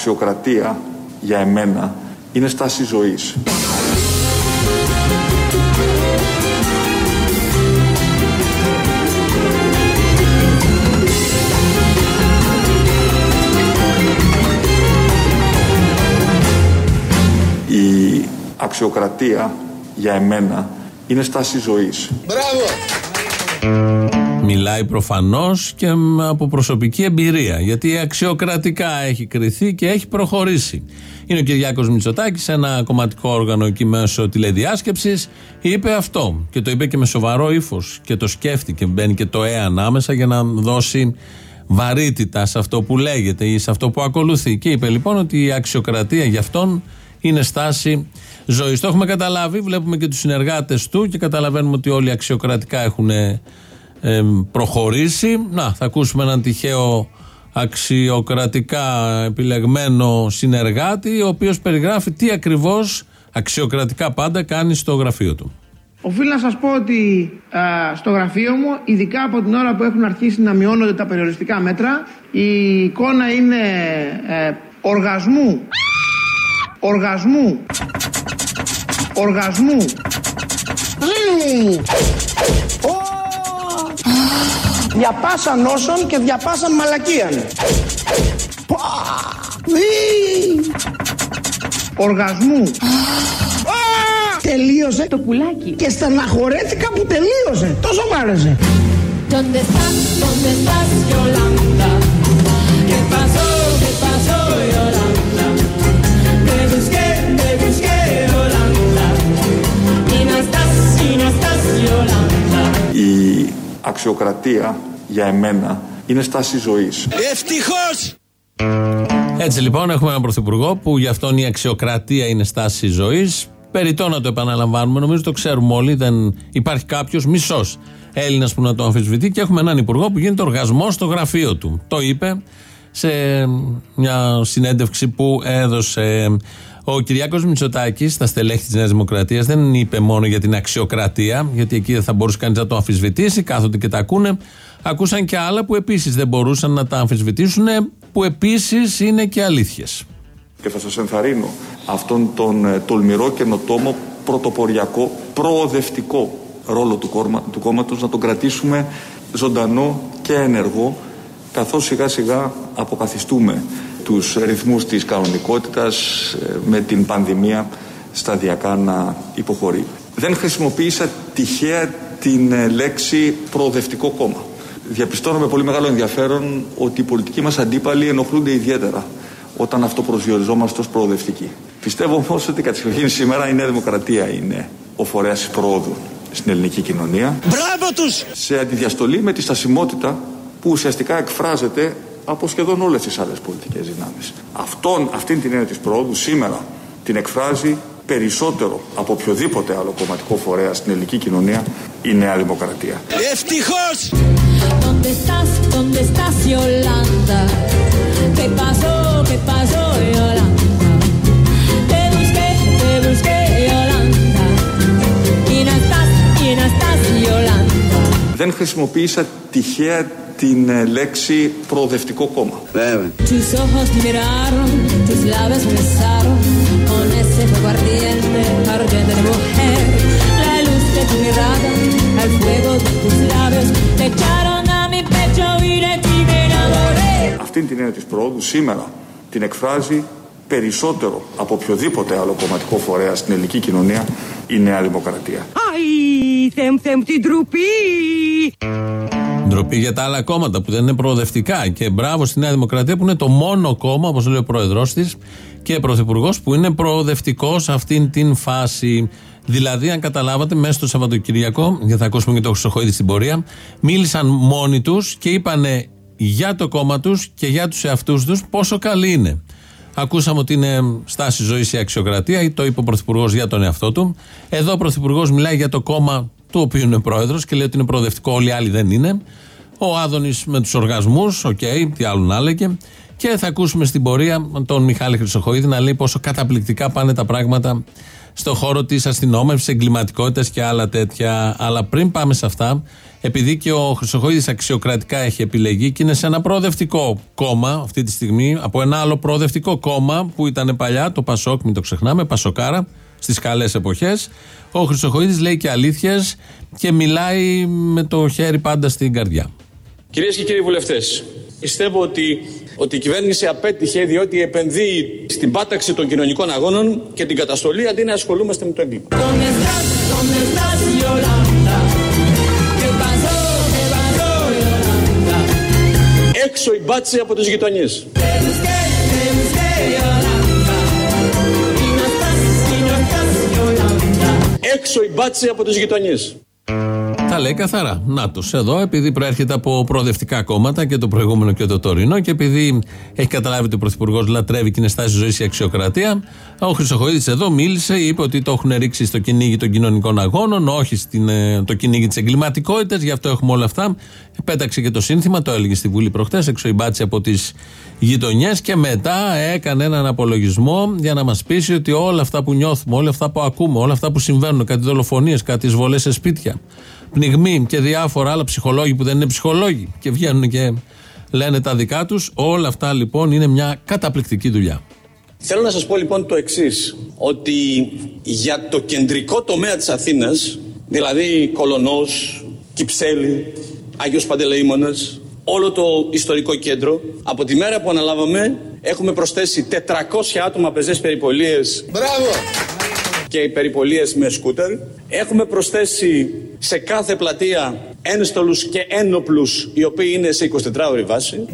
αξιοκρατία για εμένα είναι στάση ζωής. Η αξιοκρατία για εμένα είναι στάση ζωής. Μπράβο! Μιλάει προφανώς και από προσωπική εμπειρία. Γιατί αξιοκρατικά έχει κριθεί και έχει προχωρήσει. Είναι ο Κυριάκος Μητσοτάκης, ένα κομματικό όργανο εκεί μέσω τηλεδιάσκεψης, είπε αυτό. Και το είπε και με σοβαρό ύφος. Και το σκέφτηκε. Μπαίνει και το Ε ανάμεσα για να δώσει βαρύτητα σε αυτό που λέγεται ή σε αυτό που ακολουθεί. Και είπε λοιπόν ότι η αξιοκρατία για αυτόν είναι στάση ζωής. Το έχουμε καταλάβει, βλέπουμε και τους συνεργάτες του και καταλαβαίνουμε ότι όλοι αξιοκρατικά έχουν ε, προχωρήσει. Να, θα ακούσουμε έναν τυχαίο αξιοκρατικά επιλεγμένο συνεργάτη, ο οποίος περιγράφει τι ακριβώς αξιοκρατικά πάντα κάνει στο γραφείο του. Οφείλω να σας πω ότι στο γραφείο μου, ειδικά από την ώρα που έχουν αρχίσει να μειώνονται τα περιοριστικά μέτρα, η εικόνα είναι ε, οργασμού. Οργασμού. Οργασμού. Διαπάσαν όσων και διαπάσαν μαλακίαν. Οργασμού. Τελείωσε το πουλάκι. Και στεναχωρέθηκα που τελείωσε. Τόσο μ' άρεσε. ¿Dónde estás? ¿Dónde estás, Yolanda? ¿Qué pasó? ¿Qué pasó, Yolanda? Te busqué, te busqué, Yolanda. Y no estás, y no estás, Yolanda. Η αξιοκρατία για εμένα είναι στάση ζωής. Ευτυχώς! Έτσι λοιπόν έχουμε έναν πρωθυπουργό που γι' αυτόν η αξιοκρατία είναι στάση ζωής. Περιτώ να το επαναλαμβάνουμε, νομίζω το ξέρουμε όλοι. Δεν υπάρχει κάποιος μισός Έλληνας που να το αμφισβητεί και έχουμε έναν υπουργό που γίνεται οργασμός στο γραφείο του. Το είπε σε μια συνέντευξη που έδωσε ο Κυριάκος Μητσοτάκης στα στελέχη της Νέας Δημοκρατίας. Δεν είπε μόνο για την αξιοκρατία, γιατί εκεί δεν θα μπορούσε κανείς να το αμφισβητήσει. Κάθονται και τα ακούνε. Ακούσαν και άλλα που επίσης δεν μπορούσαν να τα αμφισβητήσουν, που επίσης είναι και αλήθειες. Και θα σας ενθαρρύνω αυτόν τον ε, τολμηρό καινοτόμο πρωτοποριακό προοδευτικό ρόλο του, κόρμα, του κόμματος να τον κρατήσουμε ζωντανό και ενεργό καθώς σιγά σιγά αποκαθιστούμε τους ρυθμούς της κανονικότητας ε, με την πανδημία σταδιακά να υποχωρεί. Δεν χρησιμοποίησα τυχαία την ε, λέξη προοδευτικό κόμμα. Διαπιστώνω με πολύ μεγάλο ενδιαφέρον ότι οι πολιτικοί μας αντίπαλοι ενοχλούνται ιδιαίτερα όταν αυτό προσδιοριζόμαστε ως προοδευτικοί. Πιστεύω όμως ότι κατεξοχήν σήμερα η Νέα Δημοκρατία είναι ο φορέας της προόδου στην ελληνική κοινωνία. Μπράβο τους! Σε αντιδιαστολή με τη στασιμότητα που ουσιαστικά εκφράζεται από σχεδόν όλες τις άλλες πολιτικές δυνάμεις. Αυτόν, αυτήν την έννοια της προόδου σήμερα την εκφράζει περισσότερο από οποιοδήποτε άλλο κομματικό φορέα στην ελληνική κοινωνία η Νέα Δημοκρατία. Ευτυχώς! ¿Dónde estás? ¿Dónde estás, Yolanda? ¿Qué pasó? ¿Qué pasó, Yolanda? Te busqué, te busqué, Yolanda. Y no estás, y no estás, Yolanda. Δεν χρησιμοποίησα τυχαία την ε, λέξη προοδευτικό κόμμα. Βέβαια. Tus ojos miraron, tus labios besaron con ese fuego ardiente, ardiente de mujer. La luz de tu mirada, al fuego de tus labios, te echaron a mi pecho y de ti me enamoré. Αυτήν την έννοια της προόδου σήμερα την εκφράζει περισσότερο από οποιοδήποτε άλλο κομματικό φορέα στην ελληνική κοινωνία η Νέα Δημοκρατία. Αϊ, θεμ, θεμ, την ντροπή. Ντροπή για τα άλλα κόμματα που δεν είναι προοδευτικά. Και μπράβο στη Νέα Δημοκρατία που είναι το μόνο κόμμα, όπως λέει ο πρόεδρός της και πρωθυπουργός, που είναι προοδευτικός σε αυτήν την φάση. Δηλαδή, αν καταλάβατε, μέσα στο Σαββατοκυριακό, γιατί θα ακούσουμε και το Χρυσοχοίδη στην πορεία, μίλησαν μόνοι τους και είπαν για το κόμμα τους και για τους εαυτούς τους πόσο καλή είναι. Ακούσαμε ότι είναι στάση ζωής η αξιοκρατία, ή το είπε ο Πρωθυπουργός για τον εαυτό του. Εδώ ο Πρωθυπουργός μιλάει για το κόμμα του οποίου είναι πρόεδρος και λέει ότι είναι προοδευτικό, όλοι οι άλλοι δεν είναι. Ο Άδωνης με τους οργασμούς, οκ, τι άλλο να έλεγε. Και θα ακούσουμε στην πορεία τον Μιχάλη Χρυσοχοίδη να λέει πόσο καταπληκτικά πάνε τα πράγματα στο χώρο της αστυνόμευσης, εγκληματικότητας και άλλα τέτοια. Αλλά πριν πάμε σε αυτά, επειδή και ο Χρυσοχοίδης αξιοκρατικά έχει επιλεγεί και είναι σε ένα προοδευτικό κόμμα αυτή τη στιγμή, από ένα άλλο προοδευτικό κόμμα που ήταν παλιά, το Πασόκ, μην το ξεχνάμε, Πασοκάρα, στις καλές εποχές. Ο Χρυσοχοίδης λέει και αλήθειες και μιλάει με το χέρι πάντα στην καρδιά. Κυρίες και κύριοι βουλευτές, πιστεύω ότι, ότι η κυβέρνηση απέτυχε διότι επενδύει στην πάταξη των κοινωνικών αγώνων και την καταστολή αντί να ασχολούμαστε με το έγκλημα. ¿Dónde estás? ¿Dónde estás, Yolanda? ¿Qué pasó? ¿Qué pasó, Yolanda? Έξω η μπάτση από τις γειτονιές. Te busqué, te busqué, Yolanda. Y no estás, y no estás, Yolanda. Έξω η μπάτση από τις γειτονιές. Τα λέει καθαρά. Νάτο. Εδώ, επειδή προέρχεται από προοδευτικά κόμματα και το προηγούμενο και το τωρινό και επειδή έχει καταλάβει ότι ο Πρωθυπουργός λατρεύει και είναι στάση ζωής η αξιοκρατία, ο Χρυσοχοίδης εδώ μίλησε, είπε ότι το έχουν ρίξει στο κυνήγι των κοινωνικών αγώνων, όχι στην, ε, το κυνήγι της εγκληματικότητας, γι' αυτό έχουμε όλα αυτά. Πέταξε και το σύνθημα, το έλεγε στη Βουλή προχτές, έξω η μπάτση από τις γειτονιές και μετά έκανε έναν απολογισμό για να μας πείσει ότι όλα αυτά που νιώθουμε, όλα αυτά που ακούμε, όλα αυτά που συμβαίνουν, κάτι δολοφονίες, κάτι εισβολές σε σπίτια, πνιγμοί και διάφορα άλλα ψυχολόγοι που δεν είναι ψυχολόγοι και βγαίνουν και λένε τα δικά τους. Όλα αυτά λοιπόν είναι μια καταπληκτική δουλειά. Θέλω να σας πω λοιπόν το εξής, ότι για το κεντρικό τομέα της Αθήνας, δηλαδή Κολονός, Κυψέλη, Άγιος Παντελεήμονας, όλο το ιστορικό κέντρο, από τη μέρα που αναλάβαμε έχουμε προσθέσει 400 άτομα πεζές περιπολίες και περιπολίες με σκούτερ. Έχουμε προσθέσει σε κάθε πλατεία ένστολους και ένοπλους οι οποίοι είναι σε 24ωρη βάση.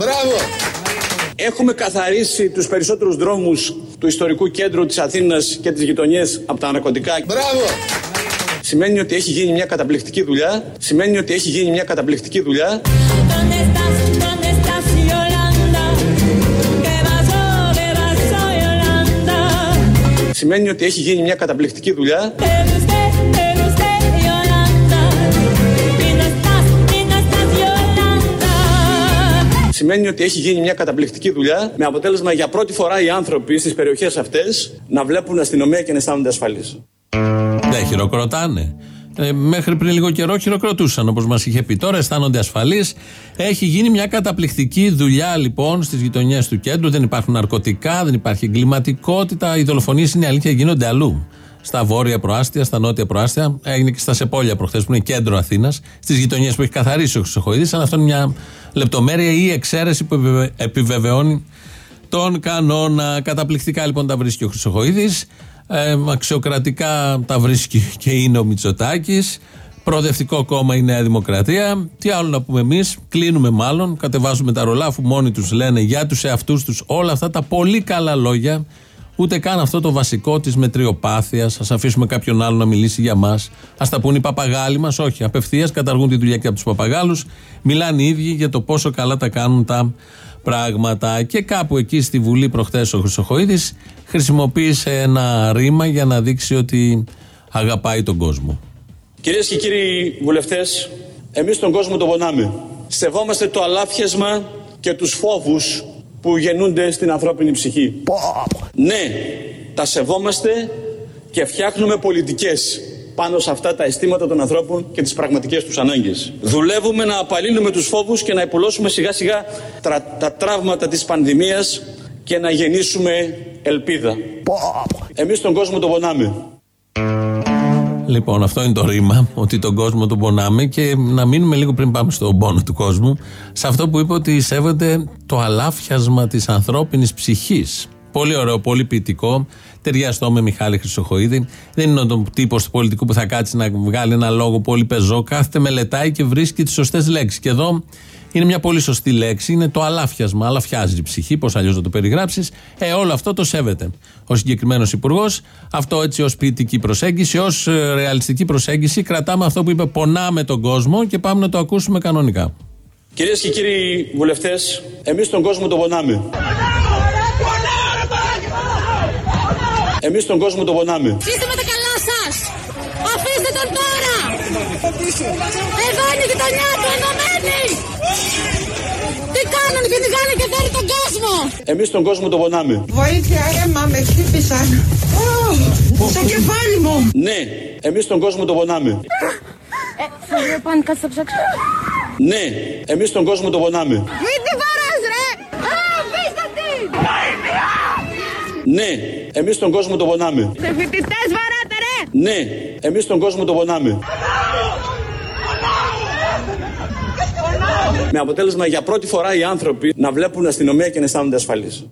Έχουμε καθαρίσει τους περισσότερους δρόμους του ιστορικού κέντρου της Αθήνας και τις γειτονιές από τα ναρκωτικά. Σημαίνει ότι έχει γίνει μια καταπληκτική δουλειά. Σημαίνει ότι έχει γίνει μια καταπληκτική δουλειά. Σημαίνει ότι έχει γίνει μια καταπληκτική δουλειά. Te busqué, te busqué, Yolanda. Y no estás, y no estás, Yolanda. Σημαίνει ότι έχει γίνει μια καταπληκτική δουλειά με αποτέλεσμα για πρώτη φορά οι άνθρωποι στις περιοχές αυτές να βλέπουν αστυνομία και να αισθάνονται ασφαλείς. Δεν χειροκροτάνε. Ε, μέχρι πριν λίγο καιρό χειροκροτούσαν όπως μας είχε πει. Τώρα αισθάνονται ασφαλείς. Έχει γίνει μια καταπληκτική δουλειά λοιπόν στις γειτονιές του κέντρου. Δεν υπάρχουν ναρκωτικά, δεν υπάρχει εγκληματικότητα. Οι δολοφονίες είναι αλήθεια, γίνονται αλλού. Στα βόρεια προάστια, στα νότια προάστια. Έγινε και στα Σεπόλια προχθές που είναι κέντρο Αθήνας. Στις γειτονιές που έχει καθαρίσει ο Χρυσοχοίδης. Αλλά αυτό είναι μια λεπτομέρεια ή εξαίρεση που επιβεβαι- επιβεβαιώνει τον κανόνα. Καταπληκτικά λοιπόν τα βρίσκει ο Χρυσοχοίδης. Ε, αξιοκρατικά τα βρίσκει και είναι ο Μητσοτάκης. Προοδευτικό κόμμα η Νέα Δημοκρατία. Τι άλλο να πούμε εμείς; Κλείνουμε μάλλον. Κατεβάζουμε τα ρολά αφού μόνοι τους λένε για τους εαυτούς τους όλα αυτά τα πολύ καλά λόγια. Ούτε καν αυτό το βασικό της μετριοπάθειας. Α αφήσουμε κάποιον άλλο να μιλήσει για μας. Α τα πούν οι παπαγάλοι μας. Όχι. Απευθείας καταργούν τη δουλειά και από τους παπαγάλους. Μιλάνε οι ίδιοι για το πόσο καλά τα κάνουν τα πράγματα. Και κάπου εκεί στη Βουλή προχθές ο Χρυσοχοίδης χρησιμοποίησε ένα ρήμα για να δείξει ότι αγαπάει τον κόσμο. Κυρίες και κύριοι βουλευτές, εμείς τον κόσμο τον πονάμε. Σεβόμαστε το αλάφιασμα και τους φόβους που γεννούνται στην ανθρώπινη ψυχή. Ναι, τα σεβόμαστε και φτιάχνουμε πολιτικές πάνω σε αυτά τα αισθήματα των ανθρώπων και τις πραγματικές τους ανάγκες. Δουλεύουμε να απαλύνουμε τους φόβους και να υπολώσουμε σιγά σιγά τα, τα τραύματα της πανδημίας και να γεννήσουμε ελπίδα. Εμείς τον κόσμο τον πονάμε. Λοιπόν, αυτό είναι το ρήμα, ότι τον κόσμο τον πονάμε και να μείνουμε λίγο πριν πάμε στον πόνο του κόσμου, σε αυτό που είπε ότι σέβονται το αλάφιασμα της ανθρώπινης ψυχής. Πολύ ωραίο, πολύ ποιητικό, ταιριαστό με Μιχάλη Χρυσοχοίδη. Δεν είναι ο τύπος του πολιτικού που θα κάτσει να βγάλει ένα λόγο πολύ πεζό, κάθεται, μελετάει και βρίσκει τις σωστές λέξεις. Και εδώ είναι μια πολύ σωστή λέξη, είναι το αλάφιασμα. Αλαφιάζει η ψυχή, πώς αλλιώς να το περιγράψεις. Ε, όλο αυτό το σέβεται. Ο συγκεκριμένος υπουργός, αυτό έτσι ως ποιητική προσέγγιση, ως ρεαλιστική προσέγγιση, κρατάμε αυτό που είπε πονάμε τον κόσμο και πάμε να το ακούσουμε κανονικά. Κυρίες και κύριοι βουλευτές, εμείς τον κόσμο τον πονάμε. Εμείς τον κόσμο τον πονάμε. Είστε με τα καλά σας! Αφήστε τον τώρα! Εδώ είναι η γειτονιά του ενωμένη! Τι κάνουν και τι κάνουν και φέρει τον κόσμο. Εμείς τον κόσμο τον πονάμε. Βοήθεια, αίμα, με χτύπησαν. Ω, Στο κεφάλι μου. Ναι, εμείς τον κόσμο τον πονάμε. Θα βρω πάνε κάτι θα ψάξω. Ναι, εμείς τον κόσμο τον πονάμε. Μην τη βαράς ρε. Α, πίστατη. Ναι, εμείς τον κόσμο τον πονάμε. Σε φοιτητές βαράτε ρε. Ναι, εμείς τον κόσμο τον πονάμε. Με αποτέλεσμα για πρώτη φορά οι άνθρωποι να βλέπουν αστυνομία και να αισθάνονται ασφαλείς.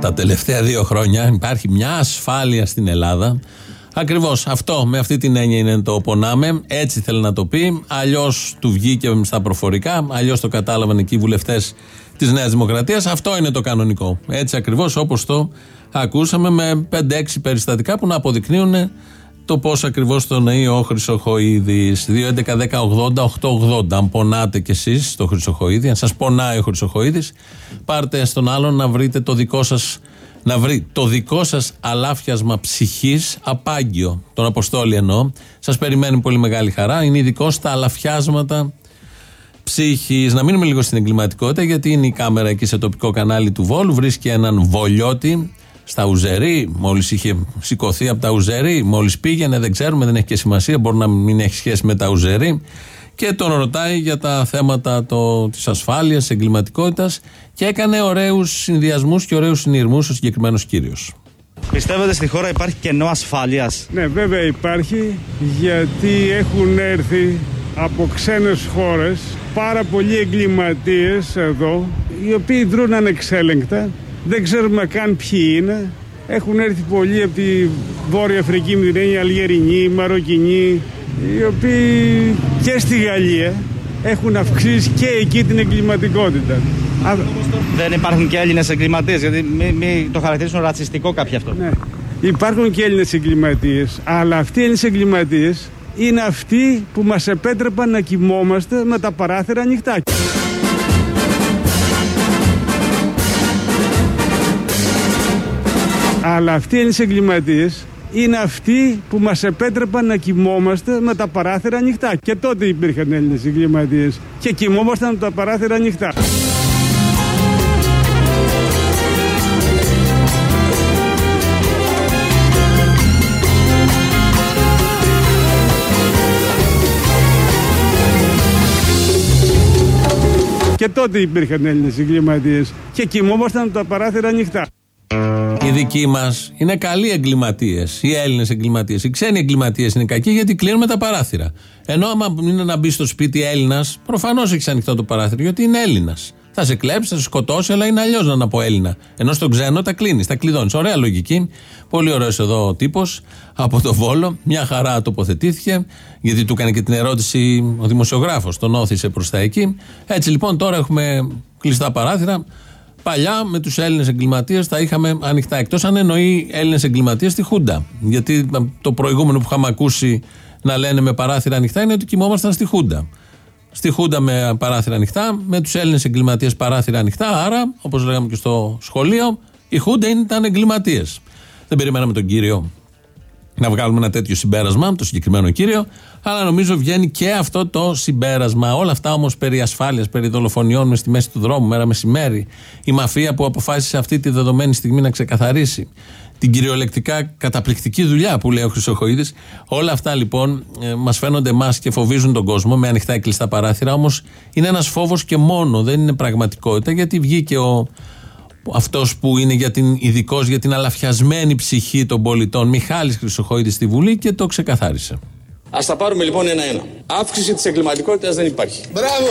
Τα τελευταία δύο χρόνια υπάρχει μια ασφάλεια στην Ελλάδα. Ακριβώς αυτό, με αυτή την έννοια είναι το πονάμε. Έτσι θέλει να το πει. Αλλιώς του βγήκε στα προφορικά. Αλλιώς το κατάλαβαν εκεί οι βουλευτές της Νέας Δημοκρατίας. Αυτό είναι το κανονικό. Έτσι ακριβώς όπως το ακούσαμε με 5-6 περιστατικά που να αποδεικνύουν το πώς ακριβώς το νοεί ο Χρυσοχοίδη. 2.11.10.80.880. Αν πονάτε κι εσείς στο Χρυσοχοίδη, αν σας πονάει ο Χρυσοχοίδης, πάρτε στον άλλον να βρείτε το δικό σας. Να βρει το δικό σας αλάφιασμα ψυχής απάγγιο, τον Αποστόλη εννοώ. Σας περιμένει πολύ μεγάλη χαρά. Είναι ειδικό στα αλαφιάσματα ψυχής. Να μείνουμε λίγο στην εγκληματικότητα, γιατί είναι η κάμερα εκεί σε τοπικό κανάλι του Βόλου. Βρίσκει έναν βολιώτη στα Ουζερή, μόλις είχε σηκωθεί από τα Ουζερή, μόλις πήγαινε, δεν ξέρουμε, δεν έχει και σημασία, μπορεί να μην έχει σχέση με τα Ουζερή. Και τον ρωτάει για τα θέματα το, της ασφάλειας, εγκληματικότητας και έκανε ωραίους συνδυασμούς και ωραίους συνειρμούς ο συγκεκριμένος κύριος. Πιστεύετε στη χώρα υπάρχει κενό ασφάλειας; Ναι, βέβαια υπάρχει, γιατί έχουν έρθει από ξένες χώρες πάρα πολλοί εγκληματίες εδώ, οι οποίοι δρούν ανεξέλεγκτα, δεν ξέρουμε καν ποιοι είναι. Έχουν έρθει πολλοί από τη Βόρεια Αφρική, με την έννοια Αλγερινοί, Μαροκινοί, οι οποίοι και στη Γαλλία έχουν αυξήσει και εκεί την εγκληματικότητα. Α, Δεν υπάρχουν και Έλληνες εγκληματίες, γιατί μην μη το χαρακτηρίσουν ρατσιστικό κάποιοι αυτό. ναι. Υπάρχουν και Έλληνες εγκληματίες, αλλά αυτοί οι Έλληνες εγκληματίες είναι αυτοί που μας επέτρεπαν να κοιμόμαστε με τα παράθυρα ανοιχτά. Αλλά αυτοί οι Έλληνες εγκληματίες είναι αυτοί που μας επέτρεπαν να κοιμόμαστε με τα παράθυρα ανοιχτά. Και τότε υπήρχαν Έλληνες εγκληματίες και κοιμόμασταν με τα παράθυρα ανοιχτά. Και τότε υπήρχαν Έλληνες εγκληματίες και κοιμόμασταν με τα παράθυρα ανοιχτά. Οι δικοί μας είναι καλοί εγκληματίες. Οι Έλληνες εγκληματίες. Οι ξένοι εγκληματίες είναι κακοί γιατί κλείνουν τα παράθυρα. Ενώ άμα είναι να μπει στο σπίτι Έλληνας, προφανώς έχει ανοιχτό το παράθυρο γιατί είναι Έλληνας. Θα σε κλέψει, θα σε σκοτώσει, αλλά είναι αλλιώς να είναι από Έλληνα. Ενώ στον ξένο τα κλείνεις, τα κλειδώνεις. Ωραία λογική. Πολύ ωραίος εδώ ο τύπος από το Βόλο. Μια χαρά τοποθετήθηκε, γιατί του έκανε και την ερώτηση ο δημοσιογράφος. Τον όθησε προς τα εκεί. Έτσι λοιπόν τώρα έχουμε κλειστά παράθυρα. Παλιά με τους Έλληνες εγκληματίες τα είχαμε ανοιχτά. Εκτός αν εννοεί Έλληνες εγκληματίες στη Χούντα. Γιατί το προηγούμενο που είχαμε ακούσει να λένε με παράθυρα ανοιχτά είναι ότι κοιμόμασταν στη Χούντα. Στη Χούντα με παράθυρα ανοιχτά, με τους Έλληνες εγκληματίες παράθυρα ανοιχτά. Άρα, όπως λέγαμε και στο σχολείο, η Χούντα ήταν εγκληματίες. Δεν περιμέναμε τον κύριο να βγάλουμε ένα τέτοιο συμπέρασμα, το συγκεκριμένο κύριο, αλλά νομίζω βγαίνει και αυτό το συμπέρασμα. Όλα αυτά όμως περί ασφάλειας, περί δολοφονιών μες στη μέση του δρόμου, μέρα μεσημέρι, η μαφία που αποφάσισε αυτή τη δεδομένη στιγμή να ξεκαθαρίσει, την κυριολεκτικά καταπληκτική δουλειά που λέει ο Χρυσοχοίδης. Όλα αυτά λοιπόν ε, μας φαίνονται εμάς και φοβίζουν τον κόσμο με ανοιχτά και κλειστά παράθυρα, όμως είναι ένας φόβος και μόνο, δεν είναι πραγματικότητα, γιατί βγήκε ο αυτός που είναι για την ειδικός για την αλαφιασμένη ψυχή των πολιτών, Μιχάλης Χρυσοχοίδης στη Βουλή και το ξεκαθάρισε. Α τα πάρουμε λοιπόν ένα-ένα. Αύξηση της εγκληματικότητας δεν υπάρχει. Μπράβο.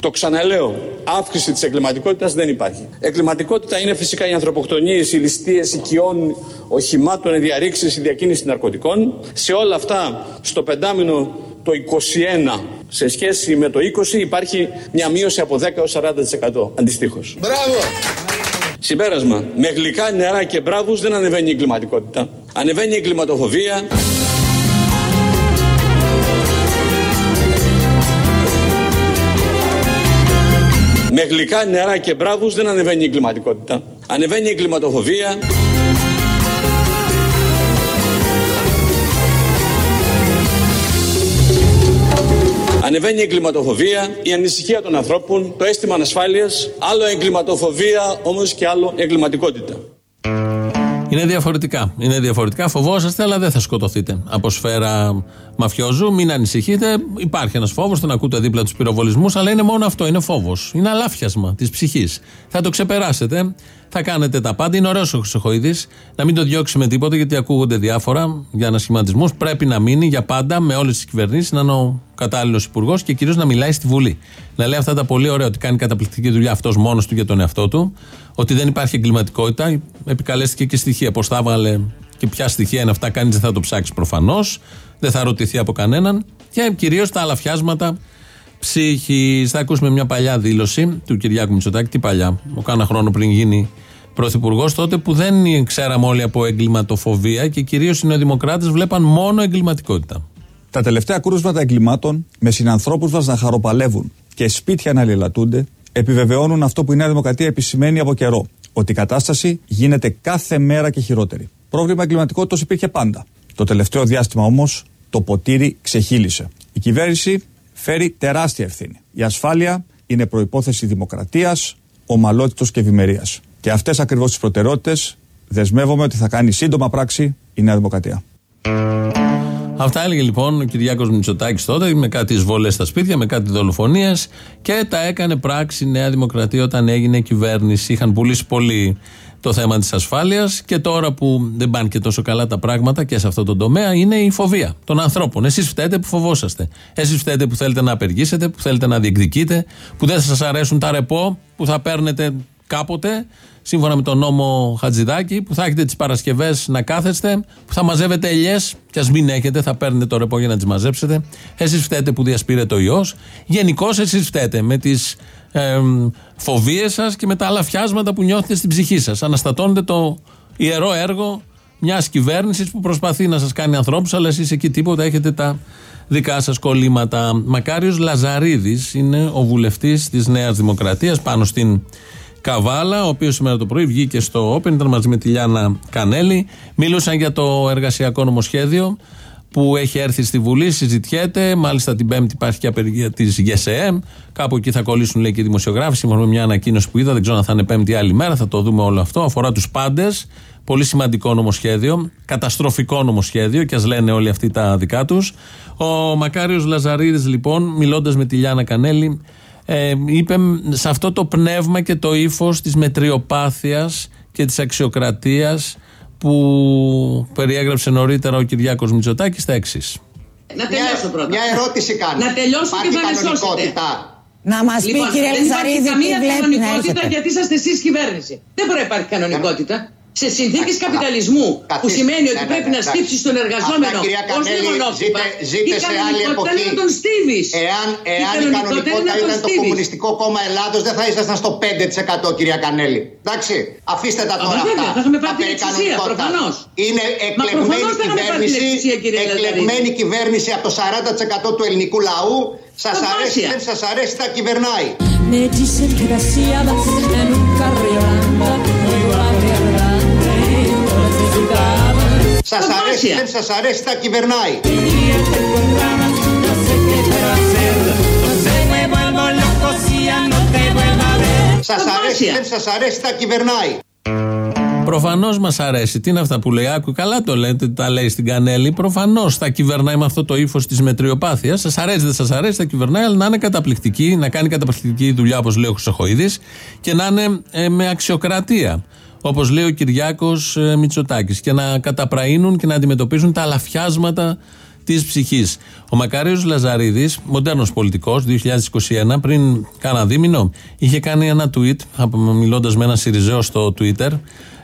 Το ξαναλέω. Αύξηση της εγκληματικότητας δεν υπάρχει. Εγκληματικότητα είναι φυσικά οι ανθρωποκτονίες, οι ληστείες οικειών, οχημάτων, οι διαρρήξεις, η διακίνηση ναρκωτικών. Σε όλα αυτά, στο πεντάμινο το 21 σε σχέση με το 20 υπάρχει μια μείωση από 10 έως 40% αντιστοίχως. Μπράβο. Συμπέρασμα. Με γλυκά νερά και μπράβους δεν ανεβαίνει η εγκληματικότητα. Ανεβαίνει η εγκληματοφοβία. Με γλυκά νερά και μπράβους δεν ανεβαίνει η εγκληματικότητα. Ανεβαίνει η εγκληματοφοβία. Ανεβαίνει η εγκληματοφοβία, η ανησυχία των ανθρώπων, το αίσθημα ανασφάλειας, άλλο εγκληματοφοβία όμως και άλλο εγκληματικότητα. Είναι διαφορετικά. Είναι διαφορετικά. Φοβόσαστε, αλλά δεν θα σκοτωθείτε. Από σφαίρα μαφιόζου, μην ανησυχείτε. Υπάρχει ένας φόβος, τον ακούτε δίπλα τους πυροβολισμούς, αλλά είναι μόνο αυτό. Είναι φόβος. Είναι αλάφιασμα της ψυχής. Θα το ξεπεράσετε. Θα κάνετε τα πάντα. Είναι ωραίος ο Χρυσοχοίδης. Να μην το διώξει με τίποτα, γιατί ακούγονται διάφορα για ανασχηματισμούς. Πρέπει να μείνει για πάντα με όλες τις κυβερνήσεις, να είναι ο κατάλληλος υπουργός και κυρίως να μιλάει στη Βουλή. Να λέει αυτά τα πολύ ωραία, ότι κάνει καταπληκτική δουλειά αυτός μόνος του για τον εαυτό του, ότι δεν υπάρχει εγκληματικότητα. Επικαλέστηκε και στοιχεία. Πώς τα βάλε και ποια στοιχεία είναι αυτά, κανείς δεν θα το ψάξει προφανώς. Δεν θα ρωτηθεί από κανέναν. Και κυρίως τα αλαφιάσματα ψυχής. Θα ακούσουμε μια παλιά δήλωση του Κυριάκου Μητσοτάκη. Τι παλιά, ο κάνα χρόνο πριν γίνει πρωθυπουργός, τότε που δεν ξέραμε όλοι από εγκληματοφοβία και κυρίως οι νεοδημοκράτες βλέπαν μόνο εγκληματικότητα. Τα τελευταία κρούσματα εγκλημάτων με συνανθρώπους μας να χαροπαλεύουν και σπίτια να λιλατούνται επιβεβαιώνουν αυτό που η Νέα Δημοκρατία επισημαίνει από καιρό. Ότι η κατάσταση γίνεται κάθε μέρα και χειρότερη. Πρόβλημα εγκληματικότητας υπήρχε πάντα. Το τελευταίο διάστημα όμως το ποτήρι ξεχύλισε. Η κυβέρνηση φέρει τεράστια ευθύνη. Η ασφάλεια είναι προπόθεση δημοκρατίας, ομαλότητος και ευημερίας. Και αυτές ακριβώς τις προτεραιότητες δεσμεύομαι ότι θα κάνει σύντομα πράξη η Νέα Δημοκρατία. Αυτά έλεγε λοιπόν ο Κυριάκος Μητσοτάκης τότε με κάτι εισβολές στα σπίτια, με κάτι δολοφονίες και τα έκανε πράξη η Νέα Δημοκρατία όταν έγινε κυβέρνηση. Είχαν πουλήσει πολύ το θέμα της ασφάλειας και τώρα που δεν πάνε και τόσο καλά τα πράγματα και σε αυτό το τομέα είναι η φοβία των ανθρώπων. Εσείς φταίτε που φοβόσαστε. Εσείς φταίτε που θέλετε να απεργήσετε, που θέλετε να διεκδικείτε, που δεν σας αρέσουν τα ρεπό που θα παίρνετε κάποτε σύμφωνα με τον νόμο Χατζηδάκη, που θα έχετε τις Παρασκευές να κάθεστε, που θα μαζεύετε ελιές, και ας μην έχετε, θα παίρνετε το ρεπό για να τις μαζέψετε. Εσείς φταίτε που διασπείρεται ο ιό. Γενικώς εσείς φταίτε με τις ε, φοβίες σας και με τα άλλα φιάσματα που νιώθετε στην ψυχή σας. Αναστατώνετε το ιερό έργο μιας κυβέρνησης που προσπαθεί να σας κάνει ανθρώπους, αλλά εσείς εκεί τίποτα έχετε τα δικά σας κολλήματα. Μακάριος Λαζαρίδης είναι ο βουλευτής της Νέας Δημοκρατίας πάνω στην Καβάλα, ο οποίος σήμερα το πρωί βγήκε στο Open, ήταν μαζί με τη Λιάνα Κανέλη. Μίλουσαν για το εργασιακό νομοσχέδιο που έχει έρθει στη Βουλή, συζητιέται. Μάλιστα την Πέμπτη υπάρχει και απεργία της ΓΕΣΕΕΜ. Κάπου εκεί θα κολλήσουν λέει και οι δημοσιογράφοι. Σύμφωνα με μια ανακοίνωση που είδα, δεν ξέρω αν θα είναι Πέμπτη άλλη μέρα, θα το δούμε όλο αυτό. Αφορά τους πάντες. Πολύ σημαντικό νομοσχέδιο. Καταστροφικό νομοσχέδιο και ας λένε όλοι αυτοί τα δικά τους. Ο Μακάριος Λαζαρίδης, λοιπόν, μιλώντας με τη Λιάνα Κανέλη, ε, είπε σε αυτό το πνεύμα και το ύφος της μετριοπάθειας και της αξιοκρατίας που περιέγραψε νωρίτερα ο Κυριάκος Μητσοτάκης τα εξής. Να τελειώσω πρώτα. Μια ερώτηση κάνω. Να τελειώσω και θα με σώσετε. Να μας πει Λοιπόν, κύριε δεν υπάρχει Λιζαρίδη τι καμία βλέπεις να κανονικότητα έχετε. γιατί είσαστε εσείς κυβέρνηση. Δεν μπορεί να υπάρχει κανονικότητα. Σε συνθήκες καπιταλισμού, που καθίστε. σημαίνει ότι Ναι, ναι, πρέπει ναι, να εντάξει. στύψεις τον εργαζόμενο Αυτά, κυρία ω Κανέλη, λεμονόφυπα. ζείτε- ζείτε η σε άλλη κανονικότητα εποχή. είναι να τον στίβει. Εάν, εάν η κανονικότητα ήταν το Κομμουνιστικό Κόμμα Ελλάδος, δεν θα ήσασταν στο 5% κυρία Κανέλη. Εντάξει, αφήστε τα Α, τώρα μα βέβαια, αυτά. θα είχαμε τα πάρει την περί εξουσία, κανονικότητας. προφανώς. Είναι εκλεγμένη προφανώς θα είχαμε πάρει την κυβέρνηση, εξουσία, κύριε Λαζαρίδη. εκλεγμένη κυβέρνηση από το 40% του ελληνικού λαού. Σας Θαυμάσια. αρέσει, δεν σας αρέσει, θα κυβερνάει. Σα αρέσει, Θαυμάσια. δεν σας αρέσει, θα κυβερνάει. Σας αρέσει, Θαυμάσια. δεν σας αρέσει, θα κυβερνάει. Προφανώς μας αρέσει. Τι είναι αυτά που λέει. Άκου, καλά το λέτε, τα λέει στην Κανέλη. Προφανώς θα κυβερνάει με αυτό το ύφος της μετριοπάθειας. Σας αρέσει, δεν σας αρέσει, θα κυβερνάει, αλλά να είναι καταπληκτική, να κάνει καταπληκτική δουλειά, όπως λέει ο Χρυσοχοίδης, και να είναι ε, με αξιοκρατία. Όπως λέει ο Κυριάκος ε, Μητσοτάκης. Και να καταπραίνουν και να αντιμετωπίζουν τα αλαφιάσματα της ψυχής. Ο Μακάριο Λαζαρίδης, μοντέρνος πολιτικός, 2021, πριν κάνα δίμηνο, είχε κάνει ένα tweet, μιλώντας με ένα Σιριζέο στο Twitter,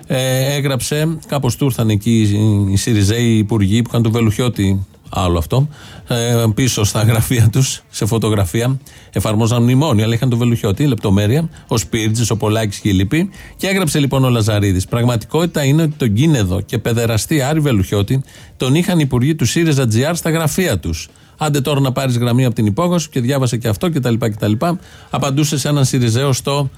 ε, έγραψε, κάπως του ήρθαν εκεί οι- οι Σιριζέοι υπουργοί που είχαν το Βελουχιώτη, άλλο αυτό, ε, πίσω στα γραφεία τους, σε φωτογραφία, εφαρμόζαν μνημόνια, αλλά είχαν το Βελουχιώτη, λεπτομέρεια, ο Σπίρτζης, ο Πολάκης και οι λοιποί. Και έγραψε λοιπόν ο Λαζαρίδης. Πραγματικότητα είναι ότι τον Κίνεδο και παιδεραστή Άρη Βελουχιώτη τον είχαν οι υπουργοί του ΣΥΡΙΖΑ GR στα γραφεία τους. Άντε τώρα να πάρεις γραμμή από την υπόγραφη σου και διάβασε και αυτό κτλ. κτλ. Απαντούσε σε έναν Σιριζέο στο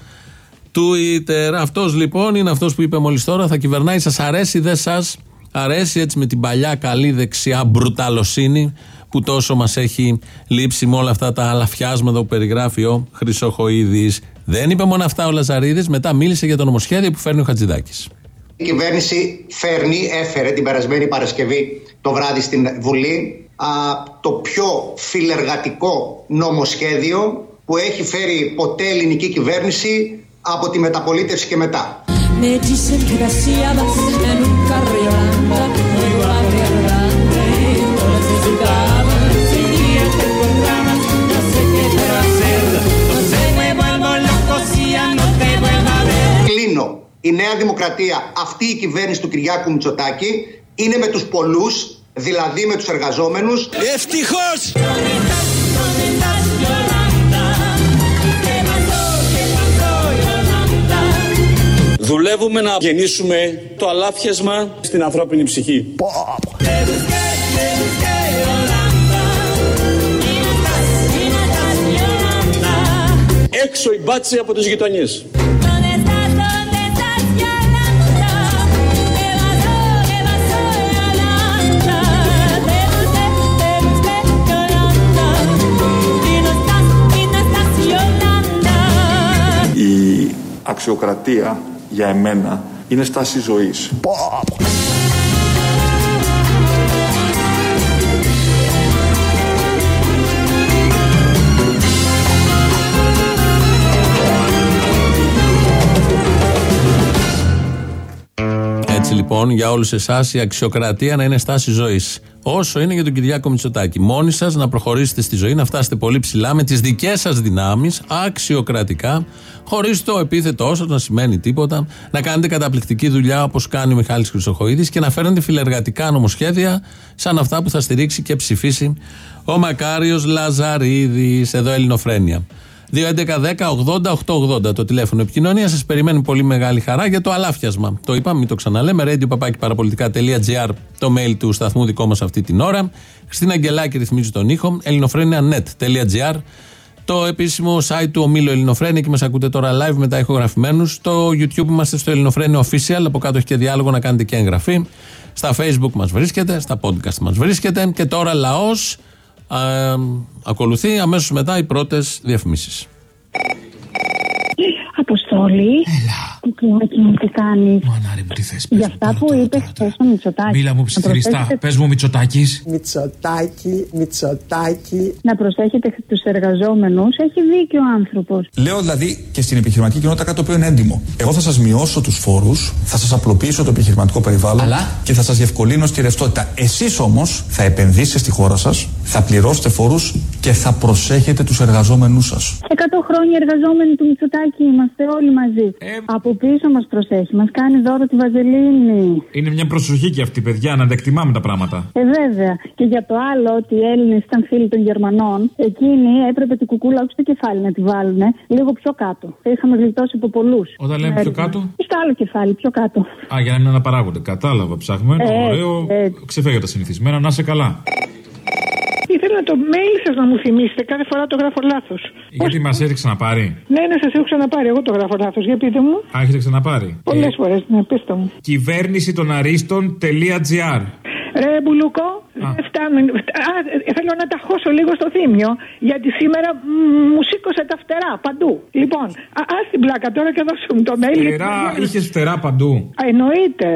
Twitter. Αυτός λοιπόν είναι αυτός που είπε μόλις τώρα. Θα κυβερνάει, σας αρέσει, δεν σας Αρέσει έτσι με την παλιά καλή δεξιά μπρουταλοσύνη που τόσο μας έχει λείψει με όλα αυτά τα αλαφιάσματα που περιγράφει ο Χρυσοχοίδης. Δεν είπε μόνο αυτά ο Λαζαρίδης, μετά μίλησε για το νομοσχέδιο που φέρνει ο Χατζηδάκης. Η κυβέρνηση φέρνει, έφερε την περασμένη Παρασκευή το βράδυ στην Βουλή α, το πιο φιλεργατικό νομοσχέδιο που έχει φέρει ποτέ ελληνική κυβέρνηση από τη μεταπολίτευση και μετά. Κλείνω. Η Νέα Δημοκρατία, αυτή η κυβέρνηση του Κυριάκου Μητσοτάκη, είναι με τους πολλούς, δηλαδή με τους εργαζόμενους. Ευτυχώς! Δουλεύουμε να γεννήσουμε το αλάφιασμα στην ανθρώπινη ψυχή. Έξω η μπάτση από τις γειτονιές. Η αξιοκρατία για εμένα είναι στάση ζωής. Έτσι λοιπόν, για όλους εσάς, η αξιοκρατία να είναι στάση ζωής. Όσο είναι για τον Κυριάκο Μητσοτάκη. Μόνοι σας να προχωρήσετε στη ζωή, να φτάσετε πολύ ψηλά με τις δικές σας δυνάμεις, αξιοκρατικά, χωρίς το επίθετό σα να σημαίνει τίποτα, να κάνετε καταπληκτική δουλειά όπως κάνει ο Μιχάλης Χρυσοχοίδης και να φέρνετε φιλεργατικά νομοσχέδια σαν αυτά που θα στηρίξει και ψηφίσει ο Μακάριος Λαζαρίδης. Εδώ Ελληνοφρένια. 2.11.10.80.880 το τηλέφωνο επικοινωνίας. Σας περιμένει πολύ μεγάλη χαρά για το αλάφιασμα. Το είπαμε, μην το ξαναλέμε. radio το mail του σταθμού δικό μας αυτή την ώρα. Χριστίνα Αγγελάκη ρυθμίζει τον ήχο. ελληνοφρένια.net.gr το επίσημο site του ομίλου Ελληνοφρένια και μας ακούτε τώρα live μετά ηχογραφημένους. Στο YouTube είμαστε στο Ελληνοφρένια Official. Από κάτω έχει και διάλογο να κάνετε και εγγραφή. Στα Facebook μας βρίσκεται, στα podcast μας βρίσκεται. Και τώρα λαός. Ακολουθεί αμέσως μετά οι πρώτες διαφημίσεις. Αποστόλη. Έλα. Κουκλάκι μου, τι κάνεις. Μανάρι μου, τι θες, πες Για μου, αυτά τώρα, που τώρα, είπες τώρα, χθε στο Μητσοτάκι. Μίλα μου να ψιθυριστά. προσέχετε- Πες μου Μητσοτάκης. Μητσοτάκι, Μητσοτάκι. Να προσέχετε τους εργαζόμενους. Έχει δίκιο ο άνθρωπος. Λέω δηλαδή και στην επιχειρηματική κοινότητα κάτι το οποίο είναι έντιμο. Εγώ θα σας μειώσω τους φόρους, θα σας απλοποιήσω το επιχειρηματικό περιβάλλον Αλλά; και θα σας διευκολύνω στη ρευστότητα. Εσείς όμως θα επενδύσετε στη χώρα σας, θα πληρώσετε φόρους και θα προσέχετε τους εργαζόμενούς σας. Εκατό χρόνια εργαζόμενοι του Μητσοτάκη είμαστε όλοι μαζί. Από πίσω μας προσέχει. Μας κάνει δώρο τη Βαζελίνη. Είναι μια προσοχή και αυτή, παιδιά, να τα εκτιμάμε τα πράγματα. Ε, βέβαια. Και για το άλλο, ότι οι Έλληνες ήταν φίλοι των Γερμανών, εκείνοι έπρεπε την κουκούλα όχι στο κεφάλι να τη βάλουν, λίγο πιο κάτω. Θα είχαμε γλιτώσει από πολλούς. Όταν λέμε πιο κάτω; Στο άλλο κεφάλι, πιο κάτω. Α, για να μην αναπαράγονται. Κατάλαβα, ψάχνουμε. Ε, Ωραίο. ε. Ξεφεύγει από τα συνηθισμένα, να είσαι καλά. Ήθελα το mail σας να μου θυμίσετε. Κάθε φορά το γράφω λάθος. Γιατί μας έχει ξαναπάρει; Ναι, ναι, σας έχω ξαναπάρει. Εγώ το γράφω λάθος. Για πείτε μου. Α, έχετε ξαναπάρει. Πολλές φορές, ναι, πείτε μου. Κυβέρνηση των Αρίστων.gr Ρε Μπουλούκο, δεν φτάνουν. Α, ε, θέλω να τα χώσω λίγο στο θύμιο. Γιατί σήμερα μ, μου σήκωσε τα φτερά παντού. Λοιπόν, α ας την πλάκα τώρα και δώσω μου το mail. Φτερά, είχες φτερά παντού. Α, Εννοείται.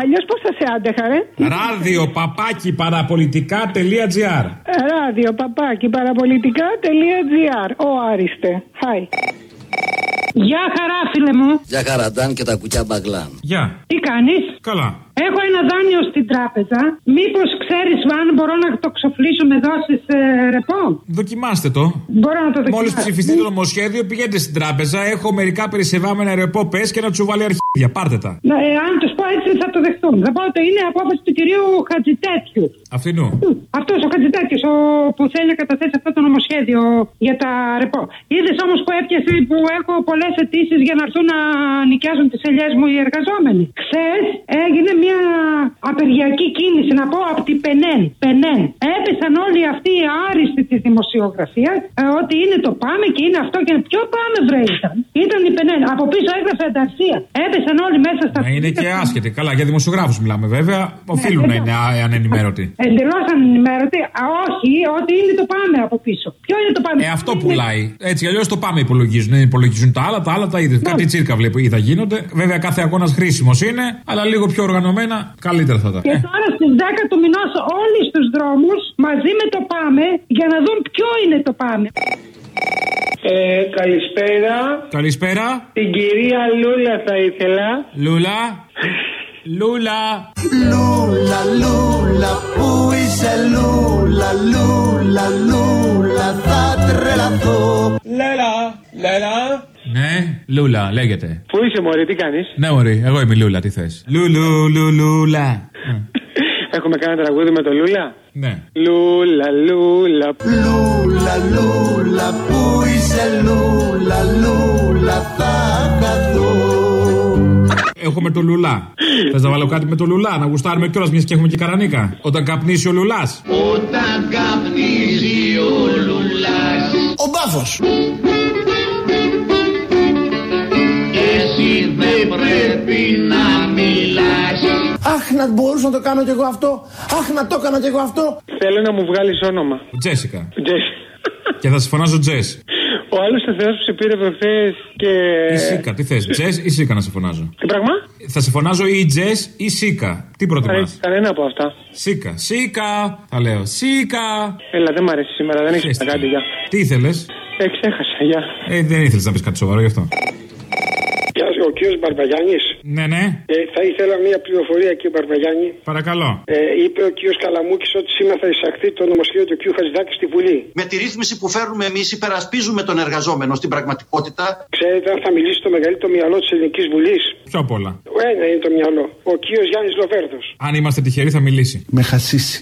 Αλλιώς πώς θα σε άντεχα, ρε; Ράδιο παπάκι παραπολιτικά.gr Ε, Ράδιο, παπάκι, παραπολιτικά.gr. Ο Άριστε. Χάι. Γεια χαρά, φίλε μου. Για χαραντάν και τα κουκιά μπαγλάν. Γεια. Τι κάνεις; Καλά. Έχω ένα δάνειο στην τράπεζα. Μήπως ξέρεις αν μπορώ να το ξοφλήσω με δόσει ε, ρεπό; Δοκιμάστε το. Μπορώ να το δοκιμάσω. Μόλι ψηφιστεί το νομοσχέδιο, πηγαίνετε στην τράπεζα. Έχω μερικά περισεβάμενα ρεπό, πες και να του βάλει αρχίδια. Πάρτε τα. Ναι, ε, αν τους πω έτσι θα το δεχτούν. Θα πω ότι είναι απόφαση του κυρίου Χατζητέτιου. Αυτινού. Αυτός ο Χατζητέτιος που θέλει να καταθέσει αυτό το νομοσχέδιο για τα ρεπό. Είδες όμως που έπιασε που έχω πολλές αιτήσεις για να έρθουν να νοικιάζουν τις ελιές μου οι εργαζόμενοι. Χθε έγινε μια απεργιακή κίνηση, να πω από την Πενέν. Πενέν. Έπεσαν όλοι αυτοί οι άριστοι της δημοσιογραφίας ότι είναι το πάμε και είναι αυτό και είναι. Ποιο πάμε βρε ήταν. Ήταν η Πενέν. Από πίσω έγραφε ανταρσία. Έπεσαν όλοι μέσα στα Να είναι και άσχετοι. Καλά, για δημοσιογράφους μιλάμε βέβαια. Οφείλουν να είναι α- ανενημέρωτοι. Εντελώς ανενημέρωτοι. Α, όχι, ότι είναι το πάμε από πίσω. Ποιο είναι το πάμε; Ε, αυτό πουλάει. Έτσι, αλλιώς το πάμε υπολογίζουν. Δεν υπολογίζουν τα άλλα, τα άλλα τα είδε. Κάτι τσίρκα βλέπω ή θα γίνονται. Βέβαια, κάθε αγώνας χρήσιμος είναι, αλλά λίγο πιο οργανωμένα καλύτερα θα τα. Και τώρα στι 10 του μηνός όλοι στου δρόμους μαζί με το πάμε για να δουν ποιο είναι το πάμε. Ε, καλησπέρα. Καλησπέρα. Την κυρία Λούλα θα ήθελα. Λούλα. Λούλα. Λούλα, λούλα, πού είσαι λούλα, λούλα, λούλα, θα τρελαθώ. Λέλα, Λέλα. Ναι, Λούλα, λέγεται. Πού είσαι μωρή, τι κάνεις; Ναι, Μωρή, εγώ είμαι η Λούλα, τι θες. Λουλου, λου, Λούλα. Έχουμε κάνει τραγούδι με το Λούλα; Ναι. Λούλα, Λούλα. Λούλα, λούλα, πού είσαι λούλα, λούλα, θα χαθώ. Έχουμε το Λουλά. Θες να βάλω κάτι με το Λουλά, να γουστάρουμε κιόλας μιας και έχουμε και καρανίκα. Όταν καπνίσει ο Λουλά. Όταν καπνίζει ο λουλάς Ο μπάφος. Εσύ δεν πρέπει να μιλάς Αχ, να μπορούσα να το κάνω κι εγώ αυτό. Αχ, να το έκανα κι εγώ αυτό. Θέλω να μου βγάλεις όνομα. Τζέσικα. Τζες. Και θα σε φωνάζω Τζες. Ο άλλος ο Θεός που σε πήρε προχθές και... Ή Σίκα, τι θες, Τζες ή Σίκα να σε φωνάζω. Τι πράγμα; Θα σε φωνάζω ή Τζες ή Σίκα. Τι προτιμάς; Κανένα από αυτά. Σίκα, Σίκα. Θα λέω Σίκα. Έλα, δεν μ' αρέσει σήμερα, δεν έχεις να κάτι, γεια. Τι ήθελες; Ε, ξέχασα, γεια. Ε, δεν ήθελες να πεις κάτι σοβαρό γι' αυτό. Γεια σου, ο κύριος Μπαρμπαγιάννη. Ναι, ναι. Ε, θα ήθελα μία πληροφορία, κύριε Μπαρμπαγιάννη. Παρακαλώ. Ε, είπε ο κύριος Καλαμούκης ότι σήμερα θα εισαχθεί το νομοσχέδιο του κύριου Χατζηδάκη στη Βουλή. Με τη ρύθμιση που φέρνουμε εμείς, υπερασπίζουμε τον εργαζόμενο στην πραγματικότητα. Ξέρετε αν θα μιλήσει το μεγαλύτερο μυαλό της Ελληνικής Βουλής; Πιο απ' όλα. Ένα είναι το μυαλό. Ο κύριος Γιάννης Λοβέρδος. Αν είμαστε τυχεροί θα μιλήσει. Με χασίσει.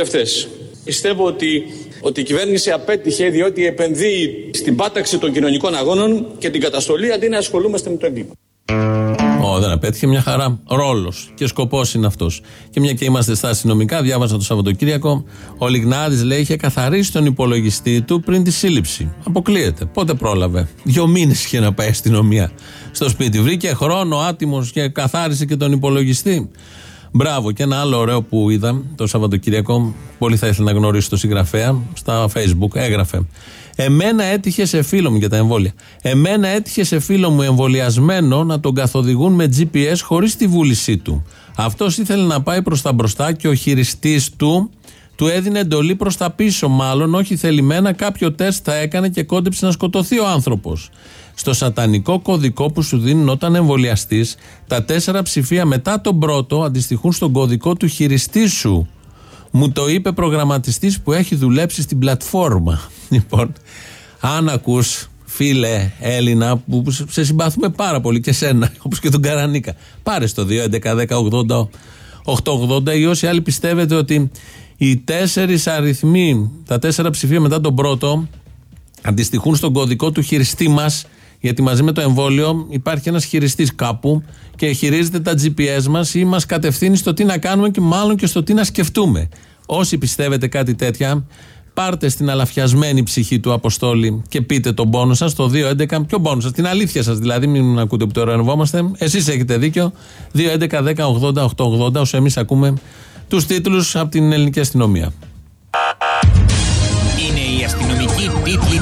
Βουλευτές, πιστεύω ότι, ότι η κυβέρνηση απέτυχε διότι επενδύει στην πάταξη των κοινωνικών αγώνων και την καταστολή αντί να ασχολούμαστε με το έγκλημα. Ω, δεν απέτυχε μια χαρά. Ρόλος και σκοπός είναι αυτός. Και μια και είμαστε στα αστυνομικά, διάβασα το Σαββατοκύριακο. Ο Λιγνάδης λέει είχε καθαρίσει τον υπολογιστή του πριν τη σύλληψη. Αποκλείεται. Πότε πρόλαβε. Δύο μήνες είχε να πάει η αστυνομία στο σπίτι. Βρήκε χρόνο άτιμος και καθάρισε και τον υπολογιστή. Μπράβο. Και ένα άλλο ωραίο που είδα το Σαββατοκύριακο. Πολύ θα ήθελα να γνωρίσω το συγγραφέα. Στα Facebook έγραφε. Εμένα έτυχε σε φίλο μου για τα εμβόλια. Εμένα έτυχε σε φίλο μου εμβολιασμένο να τον καθοδηγούν με GPS χωρίς τη βούλησή του. Αυτός ήθελε να πάει προς τα μπροστά και ο χειριστής του του έδινε εντολή προς τα πίσω, μάλλον όχι θελημένα. Κάποιο τεστ θα έκανε και κόντεψε να σκοτωθεί ο άνθρωπος. Στο σατανικό κωδικό που σου δίνουν όταν εμβολιαστείς, τα τέσσερα ψηφία μετά τον πρώτο αντιστοιχούν στον κωδικό του χειριστή σου. Μου το είπε προγραμματιστής που έχει δουλέψει στην πλατφόρμα. Λοιπόν, αν ακούς, φίλε Έλληνα, που σε συμπαθούμε πάρα πολύ και σένα, όπως και τον Καρανίκα, πάρε στο 2.11.10.80 880 ή όσοι άλλοι πιστεύετε ότι οι τέσσερις αριθμοί, τα τέσσερα ψηφία μετά τον πρώτο, αντιστοιχούν στον κωδικό του χειριστή μας, γιατί μαζί με το εμβόλιο υπάρχει ένας χειριστής κάπου και χειρίζεται τα GPS μας ή μας κατευθύνει στο τι να κάνουμε και μάλλον και στο τι να σκεφτούμε. Όσοι πιστεύετε κάτι τέτοια, πάρτε στην αλαφιασμένη ψυχή του Αποστόλη και πείτε τον πόνο σας στο 2.11. Ποιο πόνο σας, την αλήθεια σας δηλαδή, μην ακούτε που τώρα ενευόμαστε. Εσείς έχετε δίκιο. 2.11.10.80.880, όσο εμείς ακούμε τους τίτλους από την ελληνική αστυνομία.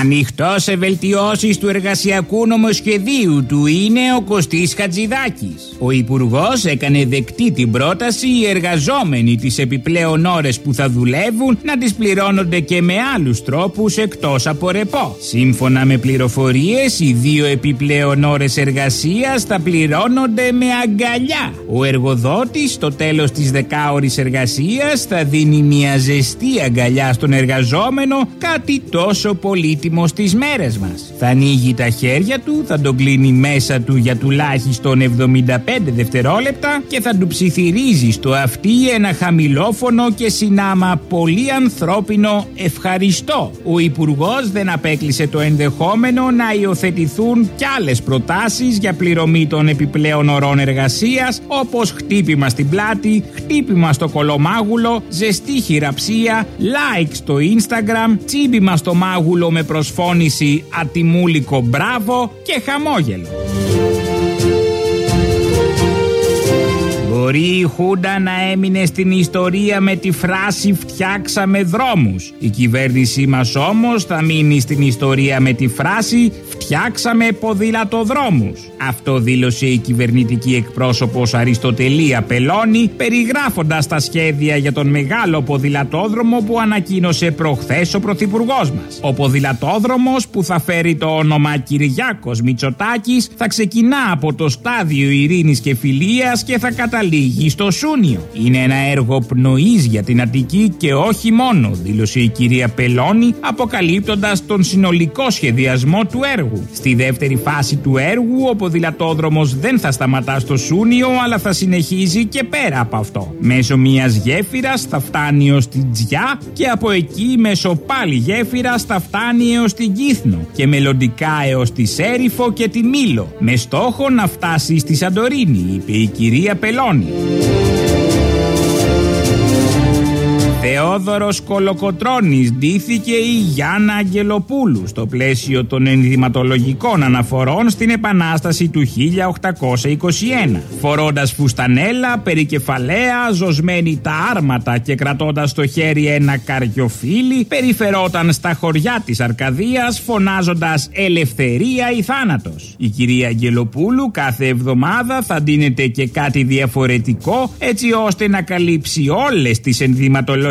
Ανοιχτός σε βελτιώσει του εργασιακού νομοσχεδίου του είναι ο Κωστής Χατζηδάκης. Ο Υπουργός έκανε δεκτή την πρόταση οι εργαζόμενοι τις επιπλέον ώρες που θα δουλεύουν να τις πληρώνονται και με άλλους τρόπους εκτός από ρεπό. Σύμφωνα με πληροφορίες, οι δύο επιπλέον ώρες εργασίας θα πληρώνονται με αγκαλιά. Ο εργοδότης στο τέλος της δεκάωρη εργασίας θα δίνει μια ζεστή αγκαλιά στον εργαζόμενο, κάτι τόσο πολύτιμο στι μέρες μας. Θα ανοίγει τα χέρια του, θα τον κλείνει μέσα του για τουλάχιστον 75 δευτερόλεπτα και θα του ψιθυρίζει στο αυτί ένα χαμηλόφωνο και συνάμα πολύ ανθρώπινο ευχαριστώ. Ο Υπουργός δεν απέκλεισε το ενδεχόμενο να υιοθετηθούν κι άλλες προτάσεις για πληρωμή των επιπλέον ωρών εργασίας, όπως χτύπημα στην πλάτη, χτύπημα στο κολομάγουλο, ζεστή χειραψία, like στο Instagram, τσίμπημα στο μάγουλο με προσφώνηση ατιμούλικο μπράβο και χαμόγελο. Μπορεί η Χούντα να έμεινε στην ιστορία με τη φράση «Φτιάξαμε δρόμους». Η κυβέρνησή μας όμως θα μείνει στην ιστορία με τη φράση «Φτιάξαμε ποδηλατοδρόμους». Αυτό δήλωσε η κυβερνητική εκπρόσωπος Αριστοτελία Πελώνη περιγράφοντας τα σχέδια για τον μεγάλο ποδηλατόδρομο που ανακοίνωσε προχθές ο Πρωθυπουργός μας. Ο ποδηλατόδρομος που θα φέρει το όνομα Κυριάκος Μητσοτάκης θα ξεκινά από το στάδιο ειρήνης και φιλίας και θα καταλήγει στο Σούνιο. Είναι ένα έργο πνοής για την Αττική και όχι μόνο, δήλωσε η κυρία Πελώνη αποκαλύπτοντας τον συνολικό σχεδιασμό του έργου. Στη δεύτερη φάση του έργου ο ποδηλατόδρομος δεν θα σταματά στο Σούνιο αλλά θα συνεχίζει και πέρα από αυτό. Μέσω μιας γέφυρας θα φτάνει ως την Τζιά και από εκεί μέσω πάλι γέφυρας θα φτάνει έως την Κύθνο και μελλοντικά έως τη Σέριφο και τη Μήλο με στόχο να φτάσει στη Σαντορίνη, είπε η κυρία Πελώνη. Jim. Θεόδωρος Κολοκοτρώνης ντύθηκε η Γιάννα Αγγελοπούλου στο πλαίσιο των ενδυματολογικών αναφορών στην Επανάσταση του 1821. Φορώντας φουστανέλα, περικεφαλαία, ζωσμένη τα άρματα και κρατώντας στο χέρι ένα καριοφίλι, περιφερόταν στα χωριά της Αρκαδίας φωνάζοντας «Ελευθερία ή θάνατος». Η κυρία Αγγελοπούλου κάθε εβδομάδα θα ντύνεται και κάτι διαφορετικό έτσι ώστε να καλύψει όλες τις ενδυματολογικές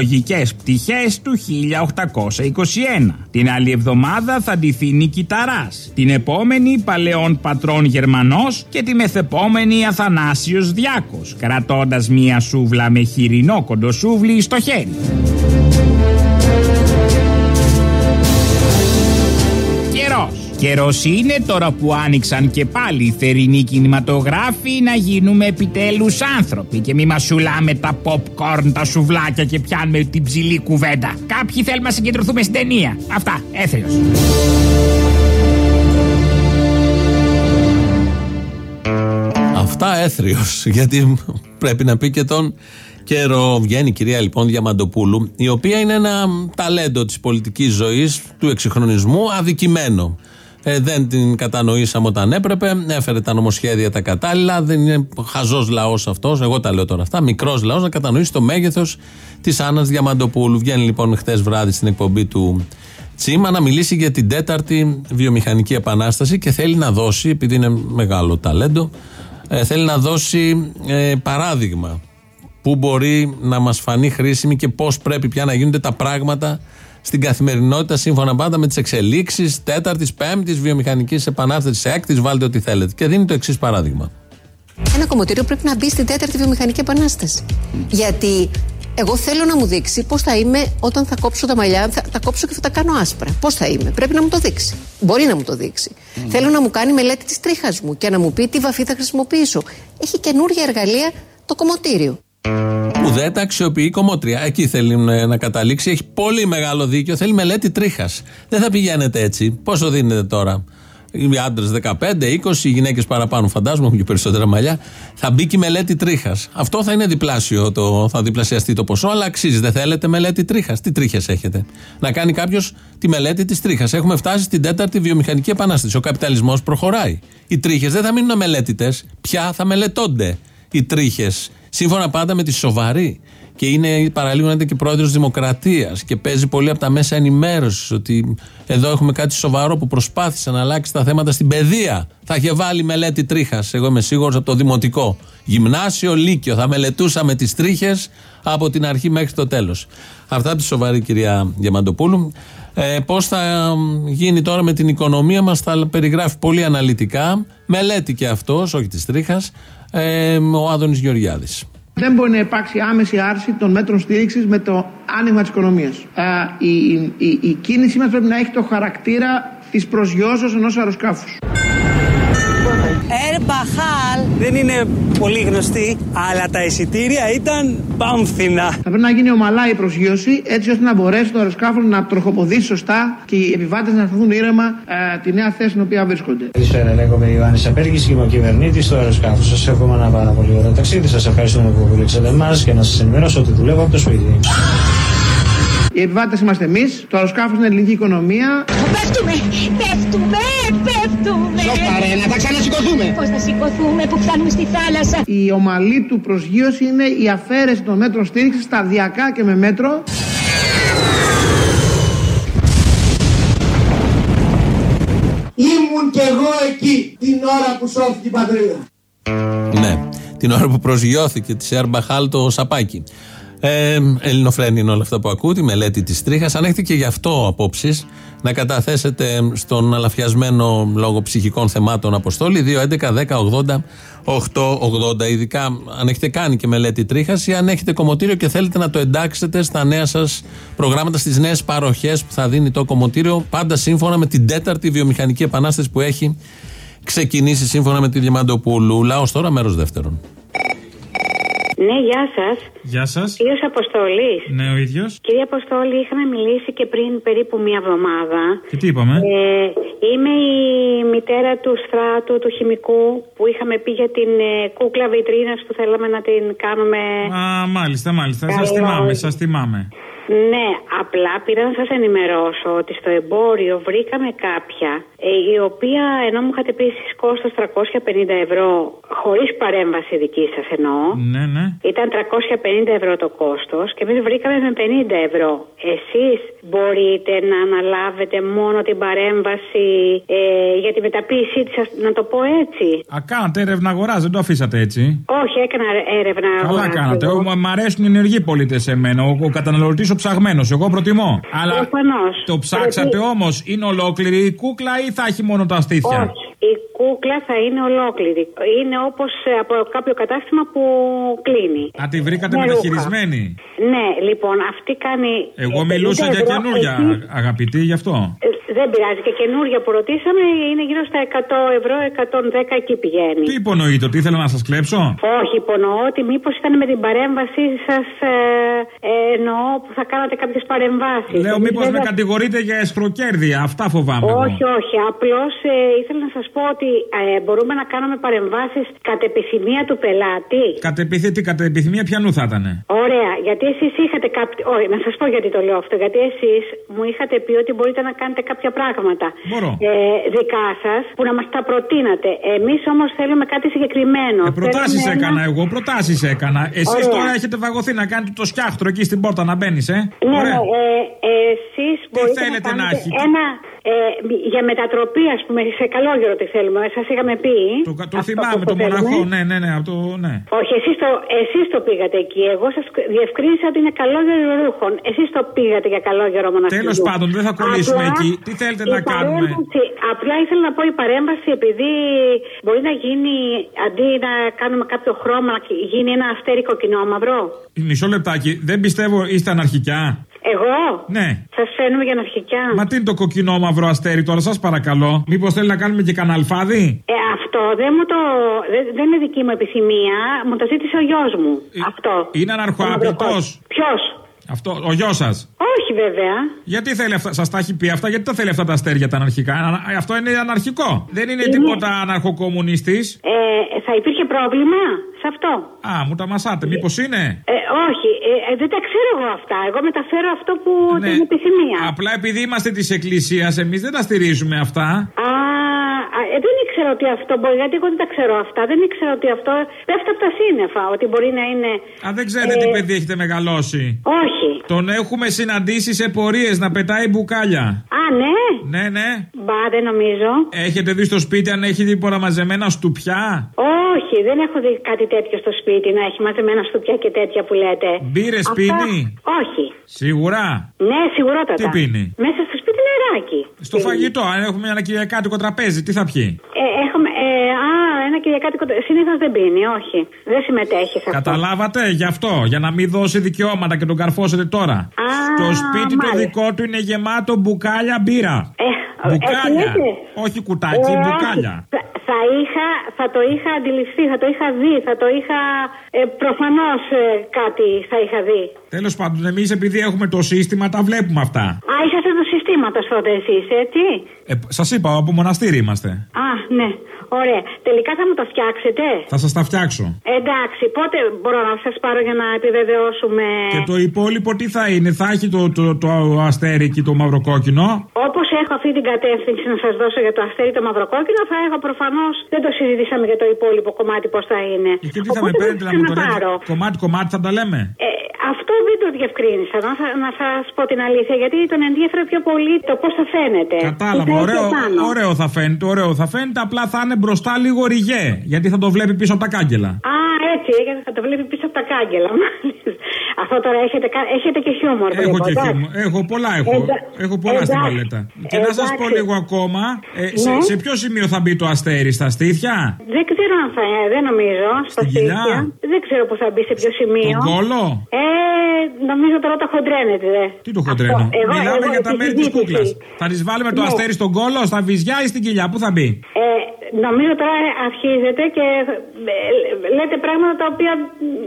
πτυχές του 1821. Την άλλη εβδομάδα θα ντυθεί Νίκη Ταράς. Την επόμενη Παλαιών Πατρών Γερμανός και τη μεθεπόμενη Αθανάσιος Διάκος, κρατώντας μία σούβλα με χοιρινό κοντοσούβλι στο χέρι. Καιρός. Καιρό είναι τώρα που άνοιξαν και πάλι οι θερινοί κινηματογράφοι να γίνουμε επιτέλους άνθρωποι και μη μασουλάμε τα popcorn, τα σουβλάκια και πιάνουμε την ψηλή κουβέντα. Κάποιοι θέλουμε να συγκεντρωθούμε στην ταινία. Αυτά, έθριος. Αυτά έθριος γιατί πρέπει να πει και τον καιρό. Βγαίνει η κυρία λοιπόν Διαμαντοπούλου, η οποία είναι ένα ταλέντο της πολιτικής ζωής, του εξυγχρονισμού, αδικημένο. Ε, δεν την κατανοήσαμε όταν έπρεπε. Έφερε τα νομοσχέδια τα κατάλληλα. Δεν είναι χαζός λαός αυτός. Εγώ τα λέω τώρα αυτά. Μικρός λαός να κατανοήσει το μέγεθος της Άννας Διαμαντοπούλου. Βγαίνει λοιπόν χτες βράδυ στην εκπομπή του Τσίμα να μιλήσει για την τέταρτη βιομηχανική επανάσταση και θέλει να δώσει, επειδή είναι μεγάλο ταλέντο, ε, θέλει να δώσει ε, παράδειγμα που μπορεί να μας φανεί χρήσιμη και πώς πρέπει πια να γίνονται τα πράγματα στην καθημερινότητα σύμφωνα πάντα με τις εξελίξεις τέταρτης, πέμπτης βιομηχανικής επανάστασης, έκτης, βάλτε ό,τι θέλετε. Και δίνει το εξής παράδειγμα. Ένα κομμωτήριο πρέπει να μπει στην τέταρτη βιομηχανική επανάσταση. Γιατί εγώ θέλω να μου δείξει πώς θα είμαι όταν θα κόψω τα μαλλιά, θα τα κόψω και θα τα κάνω άσπρα. Πώς θα είμαι, πρέπει να μου το δείξει. Μπορεί να μου το δείξει. Θέλω να μου κάνει μελέτη της τρίχας μου και να μου πει τι βαφή θα χρησιμοποιήσω. Έχει καινούργια εργαλεία το κομμωτήριο. Που δεν τα αξιοποιεί η κομμότρια. Εκεί θέλει να να καταλήξει. Έχει πολύ μεγάλο δίκιο. Θέλει μελέτη τρίχας. Δεν θα πηγαίνετε έτσι. Πόσο δίνετε τώρα; Οι άντρες 15, 20, οι γυναίκες παραπάνω, φαντάζομαι, έχουν και περισσότερα μαλλιά. Θα μπει και η μελέτη τρίχας. Αυτό θα είναι διπλάσιο, το, θα διπλασιαστεί το ποσό, αλλά αξίζει. Δεν θέλετε μελέτη τρίχας. Τι τρίχες έχετε; Να κάνει κάποιος τη μελέτη της τρίχας. Έχουμε φτάσει στην τέταρτη βιομηχανική επανάσταση. Ο καπιταλισμός προχωράει. Οι τρίχες δεν θα μείνουν αμελέτητες. Πια θα μελετώνται οι τρίχες. Σύμφωνα πάντα με τη σοβαρή Και είναι παραλίγο να είναι και πρόεδρος Δημοκρατίας και παίζει πολύ από τα μέσα ενημέρωσης ότι εδώ έχουμε κάτι σοβαρό που προσπάθησε να αλλάξει τα θέματα στην παιδεία. Θα είχε βάλει μελέτη τρίχας. Εγώ είμαι σίγουρος από το δημοτικό. Γυμνάσιο, Λύκειο. Θα μελετούσαμε τις τρίχες από την αρχή μέχρι το τέλος. Αυτά από τη σοβαρή κυρία Διαμαντοπούλου. Ε, Πώς θα γίνει τώρα με την οικονομία μας, θα περιγράφει πολύ αναλυτικά. Μελέτη και αυτός, όχι της τρίχας, ε, ο Άδωνης Γεωργιάδης. Δεν μπορεί να υπάρξει άμεση άρση των μέτρων στήριξης με το άνοιγμα της οικονομίας. Η, η, η, η κίνησή μας πρέπει να έχει το χαρακτήρα της προσγειώσεως ενός αεροσκάφους. Ερμπαχάλ δεν είναι πολύ γνωστή, αλλά τα εισιτήρια ήταν πάμφθηνα. Θα πρέπει να γίνει ομαλά η προσγείωση έτσι ώστε να μπορέσει το αεροσκάφο να τροχοποδήσει σωστά και οι επιβάτες να αισθανθούν ήρεμα ε, τη νέα θέση στην οποία βρίσκονται. Καλησπέρα, λέγομαι Ιωάννης Απέργης και είμαι ο κυβερνήτης του αεροσκάφου. Σας εύχομαι ένα πάρα πολύ ωραίο ταξίδι. Σας ευχαριστούμε που επιλέξατε εμά και να σας ενημερώσω ότι δουλεύω από το σπίτι. Οι επιβάτες είμαστε εμείς, το αεροσκάφος είναι ελληνική οικονομία. Πέφτουμε, πέφτουμε, πέφτουμε. Σοπα, ρε, να τα ξανασηκωθούμε. Πώς θα σηκωθούμε που φτάνουμε στη θάλασσα. Η ομαλή του προσγείωση είναι η αφαίρεση των μέτρων στήριξης σταδιακά και με μέτρο. Ήμουν κι εγώ εκεί την ώρα που σώθηκε η πατρίδα. Ναι, την ώρα που προσγειώθηκε της Ερμπαχάλ το σαπάκι. Ε, ελληνοφρένη είναι όλα αυτά που ακούτε, η μελέτη της τρίχας. Αν έχετε και γι' αυτό απόψεις, να καταθέσετε στον αλαφιασμένο λόγω ψυχικών θεμάτων Αποστόλη 2.11.10.80.880. Ειδικά αν έχετε κάνει και μελέτη τρίχας ή αν έχετε κομμωτήριο και θέλετε να το εντάξετε στα νέα σας προγράμματα, στις νέες παροχές που θα δίνει το κομμωτήριο, πάντα σύμφωνα με την τέταρτη βιομηχανική επανάσταση που έχει ξεκινήσει σύμφωνα με τη Διαμαντοπούλου. Λαός τώρα, μέρος δεύτερον. Ναι, γεια σας. Γεια σας. Κύριος Αποστολή. Ναι, ο ίδιος. Κύριε Αποστόλη, είχαμε μιλήσει και πριν περίπου μία εβδομάδα. Και τι είπαμε; Ε, είμαι η μητέρα του στράτου, του χημικού, που είχαμε πει για την ε, κούκλα βιτρίνας που θέλαμε να την κάνουμε. Α, μάλιστα, μάλιστα. Σας Καλό. θυμάμαι, σας θυμάμαι. Ναι, απλά πήρα να σα ενημερώσω ότι στο εμπόριο βρήκαμε κάποια ε, η οποία ενώ μου είχατε πει εσείς κόστος 350 ευρώ χωρίς παρέμβαση δική σας εννοώ Ναι, ναι. ήταν 350 ευρώ το κόστος και εμείς βρήκαμε με 50 ευρώ. Εσείς μπορείτε να αναλάβετε μόνο την παρέμβαση ε, για τη μεταποίησή της, ας- να το πω έτσι. Α, κάνατε έρευνα αγορά, δεν το αφήσατε έτσι. Όχι, έκανα έρευνα. Καλά αγοράς κάνατε. εγώ. Εγώ, μ' αρέσουν οι ενεργοί πολίτε σε μένα. Ο, ο καταναλωτή ο ψαγμένος. Εγώ προτιμώ. Αλλά Προφανώς. το ψάξατε Πρέπει- όμως, είναι ολόκληρη η κούκλα ή θα έχει μόνο τα στήθια. Όχι. Η κούκλα θα είναι ολόκληρη. Είναι όπως από κάποιο κατάστημα που κλείνει. Α, τη βρήκατε Με μεταχειρισμένη; ρούχα. Ναι, λοιπόν, αυτή κάνει. Εγώ ε, 50 μιλούσα για ευρώ. καινούρια, Εσείς- αγαπητή, γι' αυτό. Ε, Δεν πειράζει. Και καινούρια που ρωτήσαμε είναι γύρω στα 100 ευρώ, 110 εκεί πηγαίνει. Τι υπονοείτε, ότι ήθελα να σας κλέψω; Όχι, υπονοώ ότι μήπως ήταν με την παρέμβασή σας. Ε, ε, εννοώ που θα κάνατε κάποιες παρεμβάσεις. Λέω, μήπως με κατηγορείτε για εσχροκέρδια. Αυτά φοβάμαι. εγώ. Όχι, όχι. Απλώς ε, ήθελα να σας πω ότι ε, μπορούμε να κάνουμε παρεμβάσεις κατ' επιθυμία του πελάτη. Κατ' επιθυμία, τι κατ' επιθυμία πιανού θα ήταν. Ωραία, γιατί εσείς είχατε κάποιο. Όχι, να σας πω γιατί το λέω αυτό. Γιατί εσείς μου είχατε πει ότι μπορείτε να κάνετε κάποια πράγματα Μπορώ. ε, δικά σας που να μας τα προτείνατε. Εμείς όμως θέλουμε κάτι συγκεκριμένο. Προτάσει Θέλουμε έκανα ένα- εγώ, προτάσεις έκανα. Εσείς Ωραία. τώρα έχετε βαγωθεί να κάνετε το σκιάχτρο εκεί στην πόρτα να μπαίνεις, ε; Ναι, Ωραία. ναι, ε, εσείς μπορείτε θέλετε να να κάνετε έχει; ένα. Ε, για μετατροπή, ας πούμε, σε καλόγερο τι θέλουμε. Σας είχαμε πει. Το, το αυτό θυμάμαι, που το θέλουμε. μοναχό, ναι, ναι, ναι, από το, ναι. Όχι, εσείς το, εσείς το πήγατε εκεί. Εγώ σας διευκρίνησα ότι είναι καλόγερο ρούχων. Εσείς το πήγατε για καλόγερο μοναχό. Τέλος πάντων, δεν θα κολλήσουμε εκεί. Τι θέλετε να κάνουμε; Απλά ήθελα να πω η παρέμβαση επειδή μπορεί να γίνει αντί να κάνουμε κάποιο χρώμα να γίνει ένα αστέρι κοκκινόμαυρο. Μισό λεπτάκι, δεν πιστεύω είστε αναρχικιά. Εγώ; Ναι. σας φαίνομαι για αρχικά. Μα τι είναι το κοκκινό μαύρο αστέρι τώρα, σας παρακαλώ. Μήπως θέλει να κάνουμε και καναλφάδι. Ε, αυτό δεν, μου το, δεν, δεν είναι δική μου επιθυμία. Μου το ζήτησε ο γιος μου. αυτό. Είναι αναρχοαπλητό. Ποιος; Αυτό, ο γιος σας. Όχι βέβαια. Γιατί θέλει αυτά, σας τα έχει πει αυτά, γιατί τα θέλει αυτά τα αστέρια τα αναρχικά; Ανα- Αυτό είναι αναρχικό. Δεν είναι Είναι. τίποτα αναρχοκομμουνιστή. Ε, θα υπήρχε πρόβλημα; Σε αυτό. Α, μου τα μασάτε, μήπως είναι; Ε, όχι, ε, ε, δεν τα ξέρω εγώ αυτά. Εγώ μεταφέρω αυτό που Ναι. την επιθυμία. Απλά επειδή είμαστε της Εκκλησίας, εμείς δεν τα στηρίζουμε αυτά. Α, α, δεν ήξερα ότι αυτό μπορεί, γιατί εγώ δεν τα ξέρω αυτά. Δεν ήξερα ότι αυτό πέφτει από τα σύννεφα, ότι μπορεί να είναι. Α, δεν ξέρετε ε, τι παιδί έχετε μεγαλώσει. Όχι. Τον έχουμε συναντήσει σε πορείες να πετάει μπουκάλια. Α, ναι. Ναι, ναι. Μπα, δεν νομίζω. Έχετε δει στο σπίτι αν έχει δει μαζεμένα στουπιά; Όχι, δεν έχω δει κάτι τέτοιο στο σπίτι να έχει μαζεμένα στουπιά και τέτοια που λέτε. Μπύρες Αυτά- πίνει; Όχι. Σίγουρα. Ναι, σιγουρότατα. Τι πίνει; Μέσα στο σπίτι νεράκι. Στο φαγητό, αν έχουμε ένα κυριακάτικο τραπέζι, τι θα πιει; Ε, έχουμε, ε, α, ένα κυριακάτικο. Συνήθως δεν πίνει, όχι. Δεν συμμετέχει σε αυτό. Καταλάβατε, γι' αυτό, για να μην δώσει δικαιώματα και τον καρφώσετε τώρα. Α, Στο σπίτι το μάλιστα. δικό του είναι γεμάτο μπουκάλια μπύρα. Ε, μπουκάλια. έτσι λέτε. Όχι κουτάκι, Ε, μπουκάλια. Θα, θα, είχα, θα το είχα αντιληφθεί, θα το είχα δει, θα το είχα. Ε, Προφανώς κάτι θα είχα δει. Τέλος πάντων, εμείς επειδή έχουμε το σύστημα, τα βλέπουμε αυτά. Α, είσαστε του συστήματο τότε εσείς, έτσι; Ε, Σας είπα, από μοναστήρι είμαστε. Α, ναι. Ωραία. Τελικά θα μου το φτιάξετε; Θα σας τα φτιάξω. Εντάξει, πότε μπορώ να σας πάρω για να επιβεβαιώσουμε; Και το υπόλοιπο τι θα είναι, θα έχει το, το, το, αστέρι και το μαυροκόκκινο; Όπως έχω αυτή την κατεύθυνση να σας δώσω για το αστέρι το μαυροκόκκινο, θα έχω προφανώς. Δεν το συζητήσαμε για το υπόλοιπο κομμάτι πώς θα είναι. Και τι θα με παίρνετε να μου το λέτε; Κομμάτι, κομμάτι θα τα λέμε; Ε, αυτό δεν το διευκρίνησα, να, σα- να σας πω την αλήθεια, γιατί τον ενδιαφέρει πιο πολύ το πώς θα φαίνεται. Κατάλαβα, Τι θα ωραίο, έχει επάνω. ωραίο θα φαίνεται, ωραίο θα φαίνεται, απλά θα είναι μπροστά λίγο ριγέ, γιατί θα το βλέπει πίσω από τα κάγκελα. Α, έτσι, γιατί θα το βλέπει πίσω από τα κάγκελα. μάλιστα. Αυτό τώρα έχετε, κα- έχετε και χιούμορ. Έχω βλέπω, και εντάξει. χιούμορ. Έχω πολλά, έχω, Εντά- έχω πολλά στην εντάξει. παλέτα. Και να σας πω Εντάξει. λίγο ακόμα, ε, σε, Ναι. σε ποιο σημείο θα μπει το αστέρι, στα στήθια, Δεν ξέρω αν θα, ε, δεν νομίζω. Στα κοιλιά; στήθια. Δεν ξέρω που θα μπει, σε ποιο σημείο. τον κόλο. Ε, νομίζω τώρα το χοντρένετε. δε. Τι το χοντρένω; Αυτό, εγώ- Μιλάμε εγώ για τα τη μέρη της συζήτηση. κούκλας. Θα της βάλουμε το Ναι. αστέρι στον κόλο, στα βυζιά ή στην κοιλιά, πού θα μπει; Ε, νομίζω τώρα αρχίζετε και ε, λέτε πράγματα τα οποία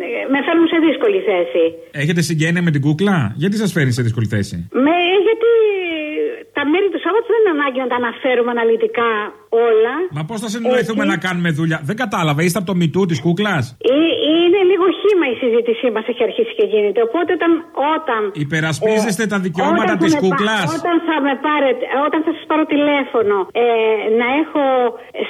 ε, με φέρνουν σε δύσκολη θέση. Έχετε συγγένεια με την κούκλα, γιατί σας φέρνει σε δύσκολη θέση; Με, γιατί τα μέρη του Σάββατου δεν είναι ανάγκη να τα αναφέρουμε αναλυτικά όλα. Μα πώς θα συνοηθούμε Έτσι. να κάνουμε δουλειά; Δεν κατάλαβα, είστε από το μητού της κούκλας; Ε, είναι λίγο χήμα η συζήτησή μας έχει αρχίσει και γίνεται. Οπότε όταν. όταν Υπερασπίζεστε τα δικαιώματα όταν θα της με πα- κούκλας; Όταν θα με πάρετε, όταν θα σας πάρω τηλέφωνο ε, να έχω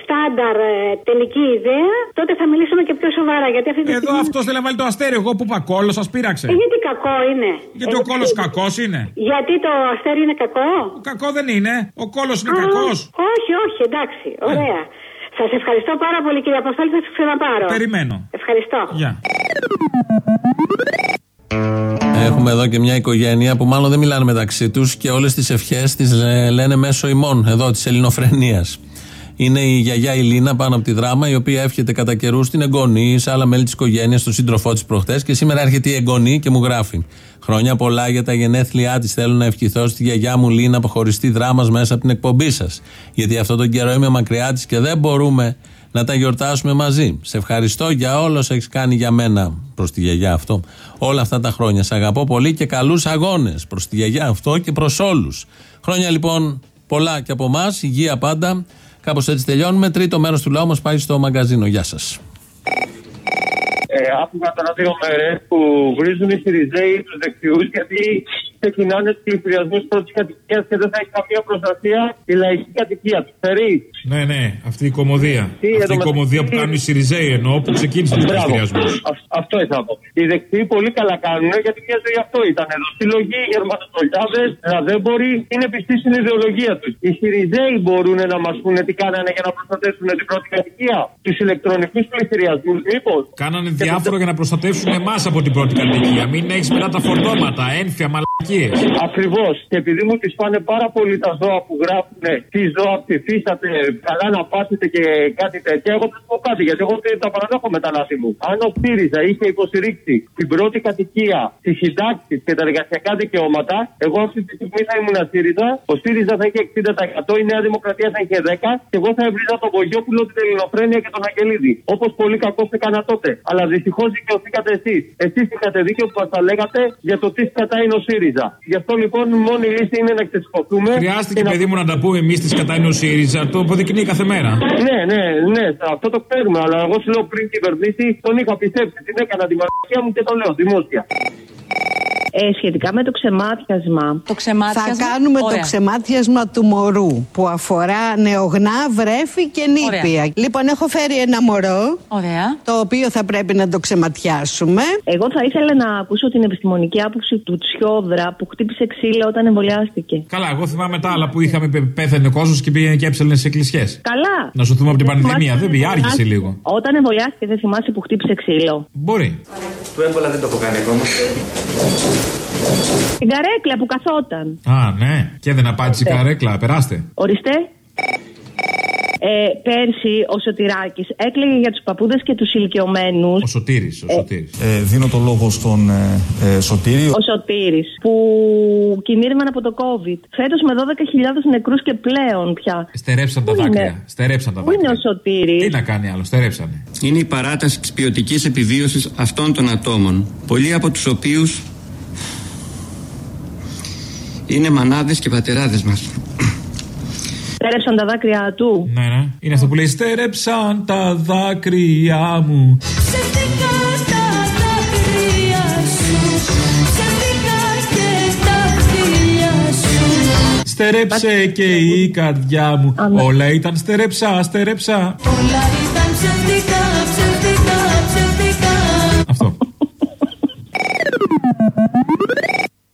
στάνταρ ε, τελική ιδέα, τότε θα μιλήσουμε και πιο σοβαρά. Γιατί αυτή τη Εδώ στιγμή- αυτός θέλει να βάλει το αστέρι. Εγώ που είπα κόλλο, σας πείραξε. Ε, γιατί κακό είναι; Γιατί Εγώ ο κόλλος ξέρω. κακός είναι; Γιατί το αστέρι είναι κακό; Κακό δεν είναι. Ο κόλλος είναι Α, κακός. Όχι, όχι, εντάξει. Ωραία. Σας ευχαριστώ πάρα πολύ κύριε Αποστόλη, θα σας ξαναπάρω. Περιμένω. Ευχαριστώ. Γεια. Έχουμε εδώ και μια οικογένεια που μάλλον δεν μιλάνε μεταξύ τους και όλες τις ευχές τις λένε μέσω ημών εδώ της ελληνοφρενεία. Είναι η γιαγιά Ηλίνα πάνω από τη δράμα, η οποία εύχεται κατά καιρού στην εγγονή, σε άλλα μέλη της οικογένειας, στον σύντροφό της προχτές. Και σήμερα έρχεται η εγγονή και μου γράφει. Χρόνια πολλά για τα γενέθλιά της. Θέλω να ευχηθώ στη γιαγιά μου Λίνα από χωριστή δράμα μέσα από την εκπομπή σας. Γιατί αυτόν τον καιρό είμαι μακριά της και δεν μπορούμε να τα γιορτάσουμε μαζί. Σε ευχαριστώ για όλο όσα έχεις κάνει για μένα προς τη γιαγιά αυτό όλα αυτά τα χρόνια. Σε αγαπώ πολύ και καλούς αγώνες προς τη γιαγιά αυτό και προς όλους. Χρόνια λοιπόν πολλά και από εμάς, υγεία πάντα. Κάπως έτσι τελειώνουμε. Τρίτο μέρος του λαού μας πάει στο μαγκαζίνο. Γεια σας. Ε, άκουγα τώρα δύο μέρες που βρίζουν οι Σιριζέοι τους δεξιούς γιατί ξεκινάνε του πληθυριασμού πρώτης κατοικίας και δεν θα έχει καμία προστασία η λαϊκή κατοικία. Τους φέρει. Ναι, ναι, αυτή η κομμωδία. Τι, αυτή εδώ η μεταξύ- κομμωδία που κάνουν οι Σιριζέοι εννοώ που ξεκίνησαν τους Μπράβο. πληστηριασμού. Α- Αυτό ήθελα να πω. Οι δεξιοί πολύ καλά κάνουν γιατί μια ζωή αυτό ήταν εδώ. Συλλογή, οι Γερμανοτολιάδε, δεν μπορεί, είναι πιστοί στην ιδεολογία τους. Οι Σιριζέοι μπορούν να μας πούνε τι κάνανε για να προστατεύσουν την πρώτη κατοικία; Τους ηλεκτρονικούς πληστηριασμού, μήπως; Κάνανε διάφορα για να προστατεύσουν εμάς από την πρώτη κατοικία. Μην έχεις μετά τα φορτώματα, ένφια, μαλακίε. Ακριβώς. Και επειδή μου τις πάνε πάρα πολύ τα ζώα που γράφουν τι ζώα ψηφίσατε, καλά να πάσετε και κάτι τέτοια, εγώ θα σου πω κάτι, γιατί εγώ τα παραδέχομαι με τα λάθη μου. Αν ο ΣΥΡΙΖΑ είχε υποστηρίξει την πρώτη κατοικία, τι συντάξει και τα εργασιακά δικαιώματα, εγώ αυτή τη στιγμή θα ήμουν ΣΥΡΙΖΑ, ο ΣΥΡΙΖΑ θα είχε 60%, η Νέα Δημοκρατία θα είχε 10% και εγώ θα έβριζα τον Βογιόπουλο, την Ελληνοφρένεια και τον Αγγελίδη. Όπως πολύ κακός έκανα τότε. Αλλά δυστυχώς δικαιωθήκατε εσείς. Εσείς είχατε δίκιο που μα τα λέγατε για το τι κατά είναι ο ΣΥΡΙΖΑ. Γι' αυτό λοιπόν η μόνη λύση είναι να ξεσηκωθούμε. Χρειάστηκε, και να- παιδί μου, να τα πούμε εμείς τη κατά είναι ο ΣΥΡΙΖΑ. Το αποδεικνύει κάθε μέρα. Ναι, ναι, ναι, αυτό το ξέρουμε. Αλλά εγώ σου λέω πριν κυβερνήσει, τον είχα πιστέψει. Την έκανα τη μαλακία μου και το λέω δημόσια. Ε, σχετικά με το ξεμάτιασμα. Το ξεμάτιασμα; Θα κάνουμε Ωραία. το ξεμάτιασμα του μωρού που αφορά νεογνά, βρέφη και νήπια. Ωραία. Λοιπόν, έχω φέρει ένα μωρό. Ωραία. Το οποίο θα πρέπει να το ξεματιάσουμε. Εγώ θα ήθελα να ακούσω την επιστημονική άποψη του Τσιόδρα που χτύπησε ξύλο όταν εμβολιάστηκε. Καλά, εγώ θυμάμαι τα άλλα που είχαμε πε- πέθανε ο κόσμος και πήγαινε και έψελνε σε εκκλησιές. Καλά. Να σου δούμε από την Δεν πανδημία. θυμάσαι Δεν πήγε, άργησε εμβολιάστηκε. λίγο. Όταν εμβολιάστηκε, δεν θυμάσαι που χτύπησε ξύλο. Μπορεί. Του έμπολα δεν το έχω κάνει ακόμα. Την καρέκλα που καθόταν. Α, ναι. Και δεν απάντησε η καρέκλα. Περάστε. Ορίστε. Ε, πέρσι ο Σωτηράκης έκλαιγε για τους παππούδες και τους ηλικιωμένους. Ο Σωτήρης, ο Σωτήρης. Ε, δίνω το λόγο στον ε, ε, Σωτήριο. Ο Σωτήρης που κινήρευαν από το COVID. Φέτος με 12.000 νεκρούς και πλέον πια. Στερέψαν τα Πού είναι; δάκρυα. Στερέψαν τα Πού είναι δάκρυα. ο Σωτήρης; Τι να κάνει άλλο, στερέψανε. είναι η παράταση της ποιοτικής επιβίωσης αυτών των ατόμων, πολλοί από τους οποίους είναι μανάδες και πατεράδες μας. Στέρεψαν τα δάκρυα του. Ναι, ναι. Είναι αυτό που λέει Στερέψαν τα δάκρυά μου. Στερέψε και η καρδιά μου. Όλα ήταν στερέψα, στερέψα. Όλα ήταν